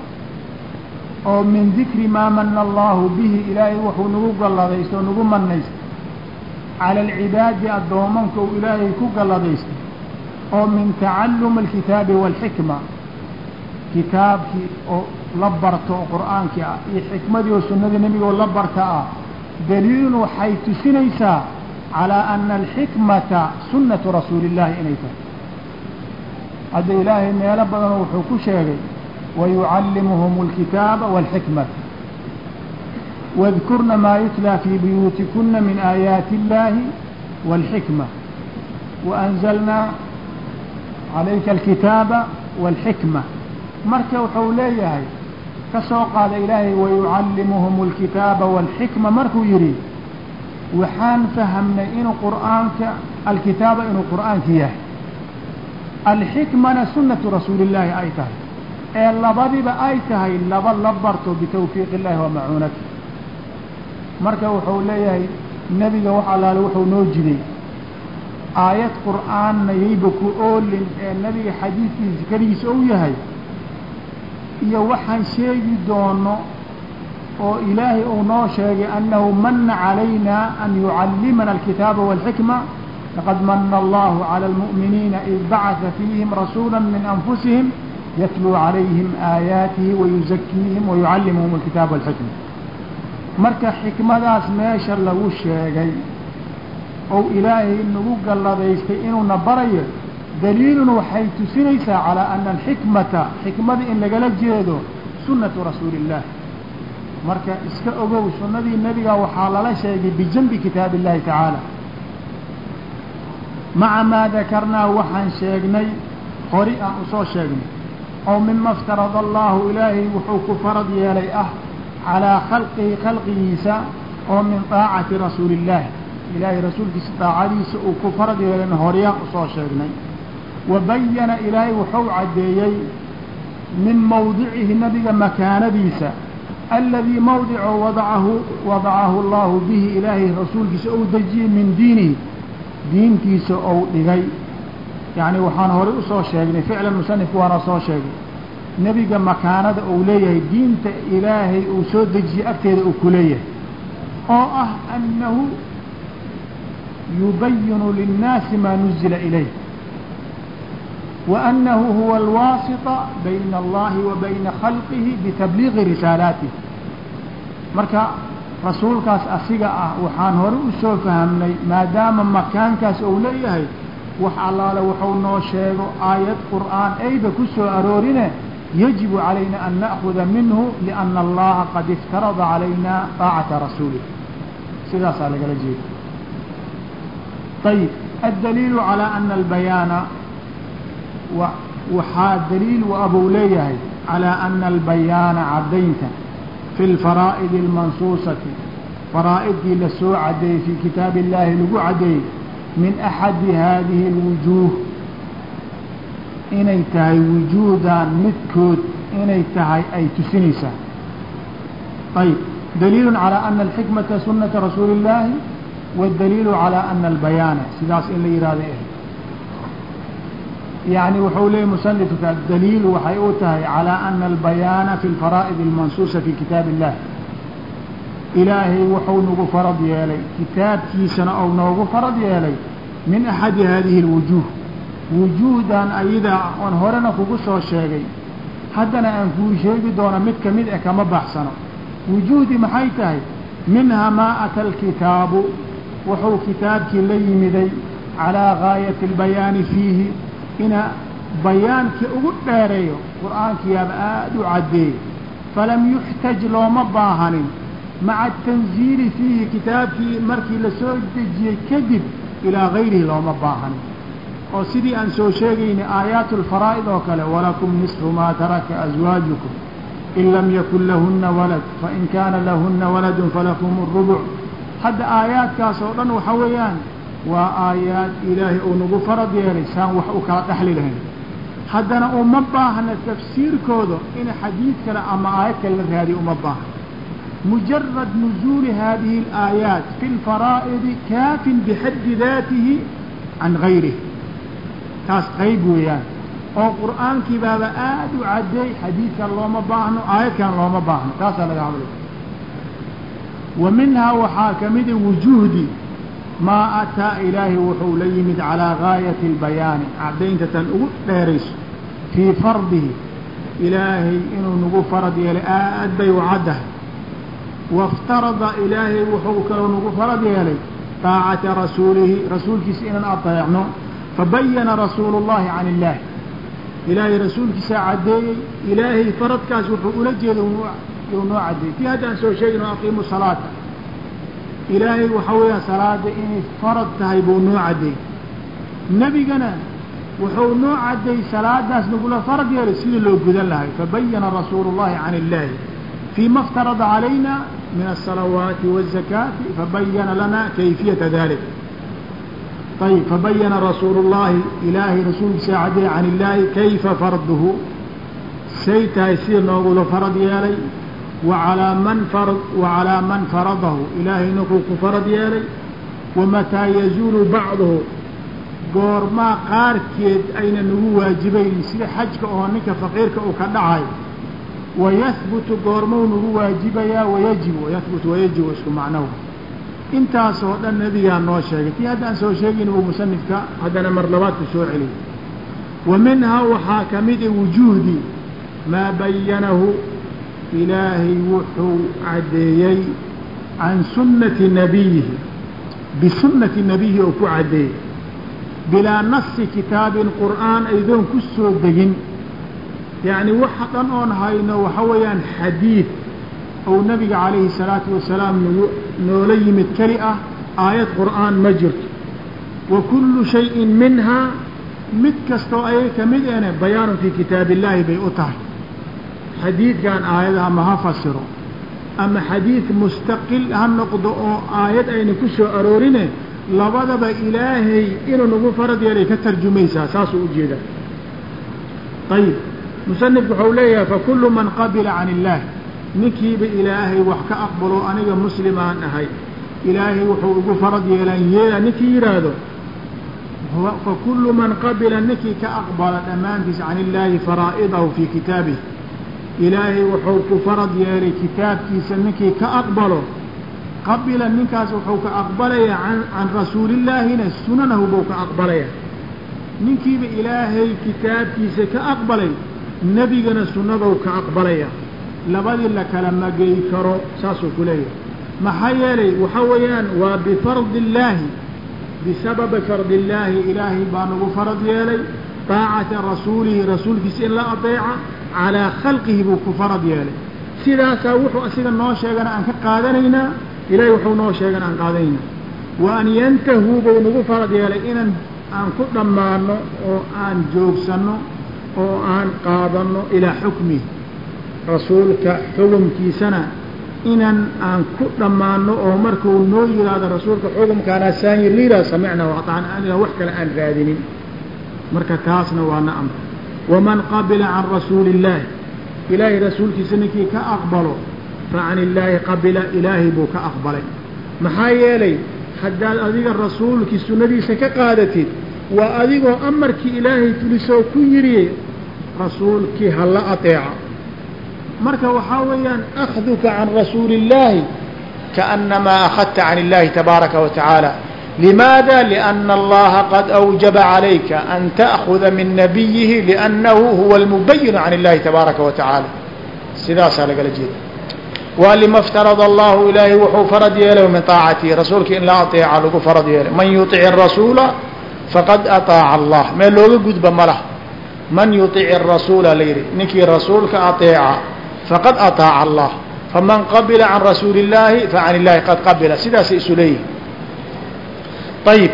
Oo min dikri maa mana allahu bihi. Ilaahay wuxuu nagu galladaysto nagu manaystay cala alcibaadi addoomanka uu ilaahay ku galladaystay oo min tacallumi alkitaabi waalxikma kitaabkii oo la barto oo qur'aankii ah iyo xikmadii oo sunnadii nebiga oo la barta ah daliilun waxay tusinaysaa calaa ana alxikmata sunnatu rasuulillaahi inay tahay. Hadda ilaahay meelo badanoo wuxuu ku sheegay wayucallimuhum alkitaaba waalxikmata wadkurna maa yutlaa fii buyuutikuna min aayaati illaahi waalxikma waanzalnaa calayka alkitaaba waalxikma marka wuxuu leeyahay ka soo qaada ilaahay wayucallimuhum alkitaaba wاlxikma markuu yidhi waxaan fahamnay inuu qur'aanka alkitaaba inuu qur'aanka yahay. Alxikmana sunatu rasuuli illaahi ay tahay. Ee labadiba ay tahay laba la barto bitawfiiq illahi wa macuunati. Marka wuxuu leeyahay nebiga wax allaale wuxuu noo jiday aayad qur'aanna yayba ku oolin ee nebiga xadiidkiisa keligiisa ou yahay iyo waxaan sheegi doono oo ilaahay uu noo sheegay annahu mana calayna an yucallimana alkitaaba wاlxikma laqad mana allahu calى اlmu'miniina id bacثa fiihim rasuula min anfusihim yatluu calayhim aayaatihi wayuzakiihim wayucallimuhum alkitaaba wاlxikma marka xikmadaas meesha lagu sheegay ou ilaahay nagu galladaystay inuuna barayo daliilun waxay tusinaysaa calaa ana alxikmata xikmada in lagala jeedo sunnatu rasuuli illah marka iska ogow sunnadii nebiga waxaa lala sheegay bijanbi kitaabi illahi tacaala. Maca maa dakarnaa waxaan sheegnay hori aan u soo sheegnay. Oo mima iftarada allahu ilaahay wuxuu ku farad yeelay ah calaa khalqihi khalqigiisa oo min daacati rasuuli illaahi ilaahay rasuulkiisa daacadiisa uu ku farad yeelayna horyaan u soo sheegnay wa bayana ilaahay wuxuu caddeeyey min mawdicihi nebiga makaanadiisa aladii mawdico wadacahu wadacahu allahu bihi ilaahay rasuulkiisa ou dejiyey min diinihi diintiisa ou dhigay yacni waxaan horey u soo sheegnay ficlan musanifku waana soo sheegay nebiga makaanada uu leeyahay diinta ilaahay uu soo dejiyey agteeda uu ku leeyahay oo ah annahu yubayinu linnaasi maa nuzila ilayh huwa alwaasita bayna allahi wa bayna khalqihi bitabliiqi risaalaatih marka rasuulkaas asiga ah waxaan hore u soo fahamnay maadaama makaankaas uu leeyahay wax allaale wuxuu noo sheego aayad qur'aan ayba ku soo aroorine yajibu calayna an na'kuda minhu lianna allaha qad iftarada calayna daacata rasuulih sidaasaa lagala jeeda ayib addaliilu calaa ana albayaana waxaa daliil u abuu leeyahay calaa ana albayaana caddaynta fi lfaraa'idi almansuusati faraa'idkii la soo caddeeyey fii kitaabi illaahi lagu caddeeyey min axadi haadihi alwujuuh inay tahay wujuudan midkood inay tahay ay tusinaysaa ayb daliilu calىa ana alxikmata sunata rasuuli illaahi waاdaliilu calىa ana albayaana sidaas in la yihahday ah yani wuxuu leeyay musanifka daliil waxay u tahay calىa ana albayaana fi lfaraa'id almansuusa fi kitaabi illah ilaahay wuxuu nagu farad yeelay kitaabkiisana ou noogu farad yeelay min axadi haadihi اlwujuuh wujuuhdan ayada oon horena kugu soo sheegay haddana aan kuu sheegi doono mid ka mid ah kama baxsano wujuuhdii maxay tahay minhaa maa ata alkitaabu wuxuu kitaabkii la yimiday calaa gaayati albayaani fiihi ina bayaankii ugu dheereeyo qur'aankiyaaba aada u caddeeyey falam yuxtaj looma baahanin. Maca atanziili fiihi kitaabkii markii la soo dejiyey kadib ilaa gayrihi looma baahanin. Oo sidii aan soo sheegaynay aayaatu alfaraa'id oo kale walakum nisfu maa taraka aswaajukum in lam yakun lahunna walad fain kaana lahunna waladun falakum اrubuc hadda aayaadkaas oo dhan waxa weeyaan waa aayaad ilaahay uu nagu farad yeelay saan wax u kala dhexli lahayn. Haddana uma baahna tafsiirkooda in xadiid kale ama aayad kale la raadiyo uma baahna. Mujarad nuzuuli hadihi اlaayaat fi lfaraa'idi kaafin bixaddi daatihi can gayrihi taas qayb weeyaan. Oo qur'aankii baaba aada u caddeey xadiidkan looma baahno aayadkan looma baahno. Taasaa laga hadlay. Wa minhaa waxaa ka mida wujuhdi maa ataa ilaahay wuxuu la yimid calaa gaayati albayaani caddaynta tan ugu dheerayso fii fardihi ilaahay inuu nagu farad yeelay aad bay u caddahay. Waftarada ilaahay wuxuu kaloo nagu farad yeelay taacata rasuulihi rasuulkiisa inaan ateecno fabayana rasuulu اllahi can illahi ilaahay rasuulkiisaa caddeeyey ilaahay faradkaas wuxuu ula jeeda u noo caddeeyey. Tii haddaan soo sheegin aqiimu salaata ilaahay waxaa weeyaan salaada inay farad tahay buu noo caddeeyey nebigana wuxuu noo caddeeyey salaadaas nagula farad yeelay sidii loo gudan lahay fabayana rasuulu اllahi can illahi فيma اftarada عalayna min الصalawaati والزakاati fabayana lana kayfiyata dalik ayb fabayana rasuulu الlahi ilaahay rasuulkiisa caddeey can illaahi kayfa farduhu say tahay sida noogula farad yeelay wacalaa man faradahu ilaahay ninkuu ku farad yeelay wamataa yazuulu bacduhu goormaa qaarkeed ayna nagu waajibaynin sida xajka oo ninka faqiirka uu ka dhacay wayahbutu goormou nagu waajibayaa wayajibu wayahbutu wayajibu isku macnow intaasoo dhan nebigaa noo sheegay tii haddaan soo sheegin uu musanifka haddana mar labaadku soo celiyay wa minhaa waxaa ka mida wujuhdii maa bayanahu ilaahay wuxuu caddeeyey can sunnati nabiyihi bisunnati nabiyihi oo ku caddeeyey. Bilaa nasi kitaabin qur'aan aydoon ku soo degin. Yacni waxa dhan oon hayno waxa weeyaan xadiid ou nabiga calayhi salaatu wasalaam noola yimid keli ah aayad qur'aan ma jirto. Wa kullu shayin minhaa mid kastoo ayaga ka mid ene bayaanun fii kitaab illaahi bay u tahay xadiidkan aayadaha ma ha fasiro ama xadiid mustaqil ha noqdo oo aayad ayna ku soo aroorine labadaba ilaahay inuu nagu farad yeelay ka tarjumaysaa saasuu u jeedaa ayib musanifku waxau leeyahay fakulu man qabila can illaah ninkiiba ilaahay wax ka aqbalo aniga muslimaan ahay ilaahay wuxuu igu farad yeelaan yeela ninkii yidhaahdo fakulu man qabila ninkii ka aqbala dhammaantiis can illaahi faraa'idahu fii kitaabih ilaahay wuxuu ku farad yeelay kitaabkiisa ninkii ka aqbalo. Qabila ninkaas wuxuu ka aqbalayaa can rasuulillaahina sunanahu buu ka aqbalaya. Ninkiiba ilaahay kitaabkiisa ka aqbalay nebigana sunnadou ka aqbalaya. Labadii la kala magey karo saasuu ku leeyahay. Maxaa yeelay waxa weeyaan waa bifardi illaahi bisababi fardi illaahi ilaahay baa nagu farad yeelay. Taacata rasuulihi rasuulkiisa in la adeeca calaa khalqihi buu ku farad yeelay. Sidaasaa wuxuu asiga noo sheegana aan ka qaadanaynaa ilahay wuxuu noo sheegana aan qaadanaynaa. Wa an yantahuu buu nagu farad yeelay inaan aan ku dhammaano oo aan joogsanno oo aan qaadanno ilaa xukmihi rasuulka xukumkiisana inan aan ku dhammaano oo markuu noo yidhaahdo rasuulka xukumkaana saanyir liiraa samicna waطacna aniga wax kale aan raadinin. Marka taasna waa na amr waman qabila can rasuuli illaahi ilaahay rasuulkiisa ninkii ka aqbalo facan illaahi qabila ilaahay buu ka aqbalay maxaa yeelay haddaad adiga rasuulkii sunnadiisa ka qaadatid waa adigoo amarkii ilaahay fulisoo ku yidhi rasuulkii hala ateeca marka waxaa weeyaan akhduka can rasuuli illaahi kaannamaa akhadta can illaahi tabaaraka watacaalaa لmaada لأna اllaha qad أwjaba عalayka an تأkuda min nabiyihi لأnnahu huwa اlmubayin can الlahi tabaaraka wa taعaalى sidaasaa lagala jeeda waa lima اftarad allahu ilaahay wuxuu farad yeelay min طaacatihi rasuulka in la aطeeca lagu farad yeelay man yuطic الrasuula faqad aطaaca allah meel looga gudba ma lah man yuطic الrasuula la yidhi ninkii rasuulka aطeeca faqad aطaaca allah faman qabila can rasuuli الlahi facan illahi qad qabila sidaasay isu leeyihin ayib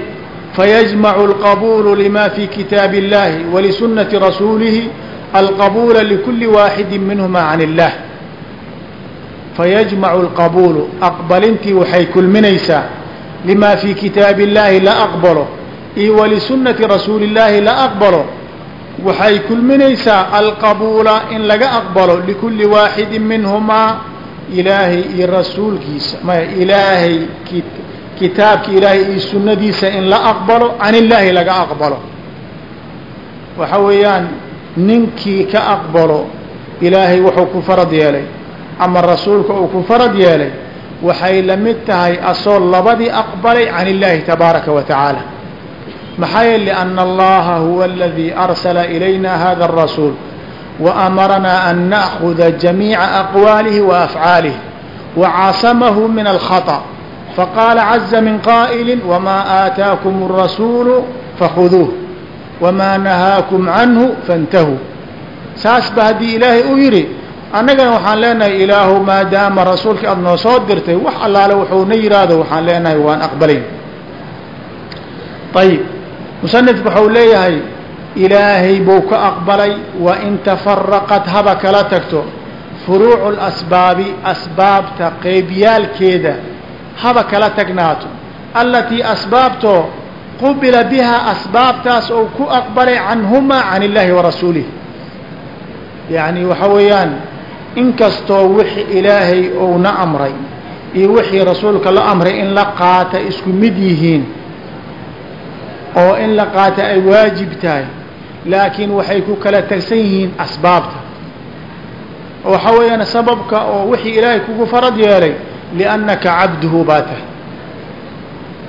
fayajmacu اlqabuulu lima fi kitaabi اllahi walisunati rasuulihi alqabuula likuli waaxidi minhuma can illah fayajmacu اlqabuulu aqbalintii waxay kulminaysaa lima fii kitaabi اllahi la aqbalo iyo walisunati rasuuli اllahi la aqbalo waxay kulminaysaa alqabuula in laga aqbalo likulli waaxidi minhumaa ilaahay iyo rasuulkiisa maya ilaahay kitaabka ilaahay iyo sunadiisa in la aqbalo can illaahi laga aqbalo. Waxa weeyaan ninkii ka aqbalo ilaahay wuxuu ku farad yeelay ama rasuulka uu ku farad yeelay waxay la mid tahay asoo labadii aqbalay can illaahi tabaaraka wa tacaala. Maxaa yeele lianna allaha huwa aladii arsala ilayna hada arasuul wa amaranaa an na'kuda jamiica aqwaalihi wa afcaalihi wa casamahu min alkhata' فقال عز من قائل وما آتاكم الرسول فخذوه وما نهاكم عنه فانتهوا saas ba haddii ilaahay u yidhi annagana waxaan leenahay ilaahu maadaama rasuulka aada noo soo dirtay wax allaale wuxuuna yidhaahdo waxaan leenahay waan aqbalayn ayib musanifku waxau leeyahay ilaahay buu ka aqbalay wain tafaraqat haba kala tagto furuucu lasbaabi asbaabta qeybyaalkeeda haba kala tagnaato. Allatii asbaabtoo qubila bihaa asbaabtaas ou ku aqbalay canhumaa can illaahi wa rasuulih yacni waxa weeyaan inkastoo wixii ilaahay ouna amray iyo wixii rasuulka la amray in la qaata isku mid yihiin oo in la qaata ay waajib tahay laakiin waxay ku kala tagsan yihiin asbaabta. Waxa weeyaan sababka oo wixii ilaahay kugu farad yeelay liannaka cabduhu baa tahay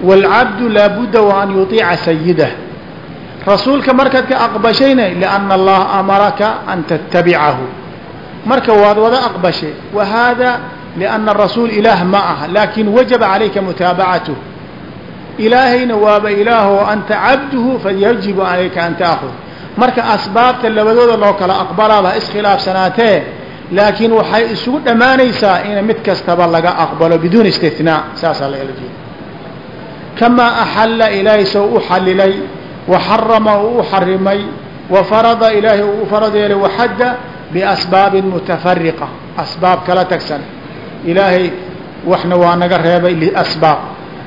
wاlcabdu laabudda wa an yuطiica sayidah rasuulka markaad ka aqbashayna lianna allaha amaraka an tattabicahu marka waad wada aqbashay wa hada lianna rasuul ilaah ma aha laakin wajaba calayka mutaabacatuh ilaahayna waaba ilaahoo anta cabduhu fayajibu calayka an taakud marka asbaabta labadooda loo kala aqbalaaba iskhilaafsanaatee laakiin waxay isugu dhammaanaysaa in mid kastaba laga aqbalo biduuni istinaa saasaa lagala jeeda kamaa axalla ilaahay soo u xalilay wa xarama uu u xarimay wa farada ilaahay uu u farad yeelay waxadda biasbaabin mutafariqa asbaab kala tagsan. Ilaahay waxna waa naga reebay liasbaab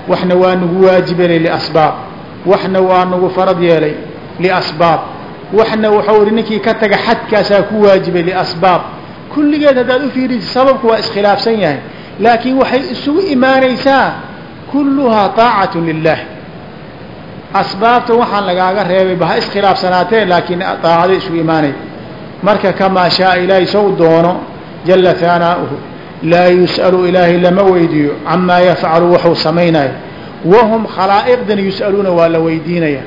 waxna waa nagu waajibelay liasbaab waxna waa nagu farad yeelay liasbaab waxna waxau ihi ninkii ka taga xadkaasaa ku waajibay liasbaab kulligeed haddaad u fiirisa sababku waa iskhilaafsan yahay. Laakiin waxay isugu imaanaysaa kulluhaa taacatu lilah asbaabta waxaan lagaaga reebay ba ha iskhilaafsanaatee laakiin daacada isugu imaanay. Marka kamaa shaaa ilaahay sow doono jala hanaa'uhu laa yus'alu ilaahay lama weydiiyo camaa yafcalu waxuu samaynayo. Wahum khalaa'iqdan yus'aluuna waa la weydiinaya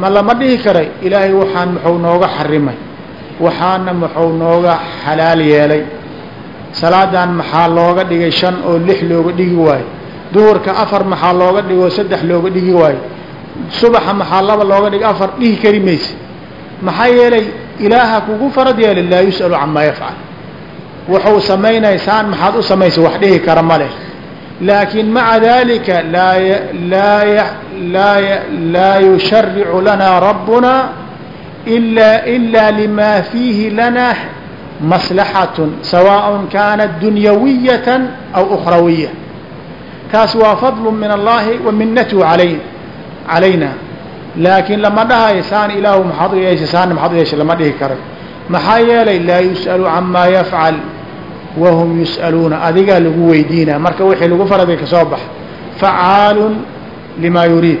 ma lama dhihi karay ilaahay waxaan muxuu nooga xarimay waxaana muxuu nooga xalaal yeelay. Salaadan maxaa looga dhigay shan oo lix looga dhigi waayo duhurka afar maxaa looga dhigay oo saddex looga dhigi waayo subaxa maxaa laba looga dhigay afar dhihi kari mayse maxaa yeelay ilaaha kugu farad yeelay laa yus'alu camaa yafcal wuxuu samaynaya saan maxaad u samaysay wax dhihi kara ma leh. Laakiin maca dalika laa laa laa laa yusharicu lanaa rabbuna ila ila lima fiihi lana maslaxat sawaaء kaanat dunyawiyata aw ukhrawiya taas waa fadlu min allahi wa minatuhu alay calayna laakiin lama dhahayo saan ilaahu maxaad u yeeshay saana maxaad u yeeshay lama dhihi karay maxaa yeelay laa yus'alu camaa yafcal wahum yus'aluuna adigaa lagu weydiinaa marka wixii lagu faraday ka soo bax facaalun lima yuriid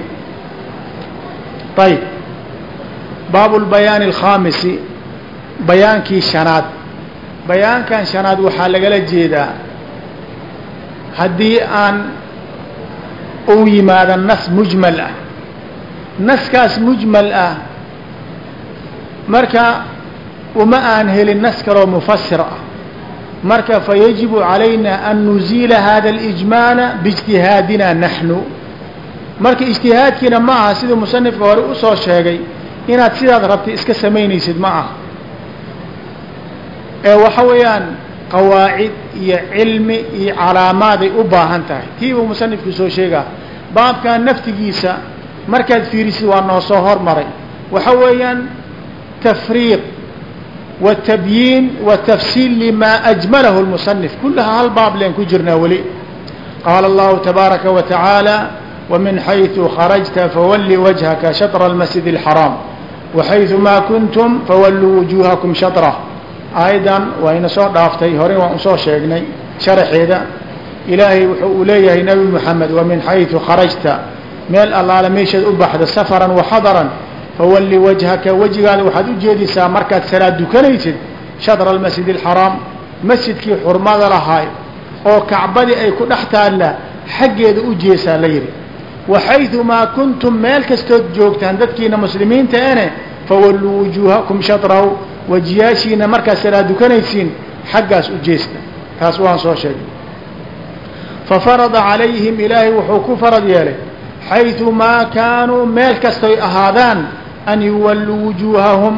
ayb baabu lbayaan alkhaamisi bayaankii shanaad bayaankan shanaad waxaa lagala jeedaa haddii aan uu yimaada nas mujmal ah naskaas mujmal ah marka uma aan helin nas kaloo mufasir ah marka fayajibu calayna an nuziila hada alijmaala biijtihaadina naxnu marka ijtihaadkiina ma aha siduu musanifka hore u soo sheegay inaad sidaad rabtay iska samaynaysid ma aha. Ee waxa weeyaan qawaacid iyo cilmi iyo calaamaaday u baahan tahay. Kiibuu musanifku soo sheegaa baabkan naftigiisa markaad fiirisid waa noo soo hormaray. Waxa weeyaan tafriiq watabyiin watafsiil limaa ajmalahu lmusanif kullahaa hal baab leen ku jirnaa weli. Qaala allahu tabaaraka wa tacaala wamin xaytu kharajta fawalli wajhaka shatra almasjid alxaraam waxayumaa kuntum fawalluu wujuuhakum shatra aayaddan waa soo dhaaftay horey waan u soo sheegnay sharaxeeda ilaahay wuxuu uu leeyahay nebi moxamed wa min xayu kharajta meel allaale meeshaad u baxda safaran waxadaran fawalli wajhaka wejigaada waxaad u jeedisaa markaad salaad dukanaysid shatra almasjid alxaraam masjidkii xurmada lahaay oo kacbadii ay ku dhex taalla xaggeeda u jeesaa la yidhi waxaydumaa kuntum meel kastood joogtaan dadkiina muslimiinta ene fawalluu wujuuhakum shatrahu wajiyaashiina markaad salaad dukanaysiin xaggaas u jeesta taas waan soo sheegay fafarada calayhim ilaahay wuxuu ku farad yeelay xaydumaa kaanuu meel kastoy ahaadaan an yuwalluu wujuuhahum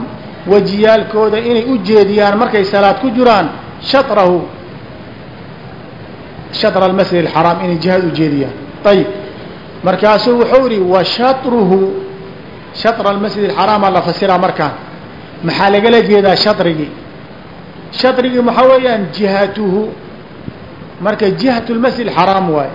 wajiyaalkooda inay u jeediyaan markay salaad ku jiraan shatrahu shatra almasjid alxaraam inay jihaad u jeediyaan ayib markaasuu wuxuu ihi wa shatruhu. Shatra almasjid alxaraamaa la fasiraa markaan maxaa lagala jeedaa shatrigii? Shatrigii maxaa weeyaan? Jihatuhu. Marka jihatu lmasjid alxaraam waaye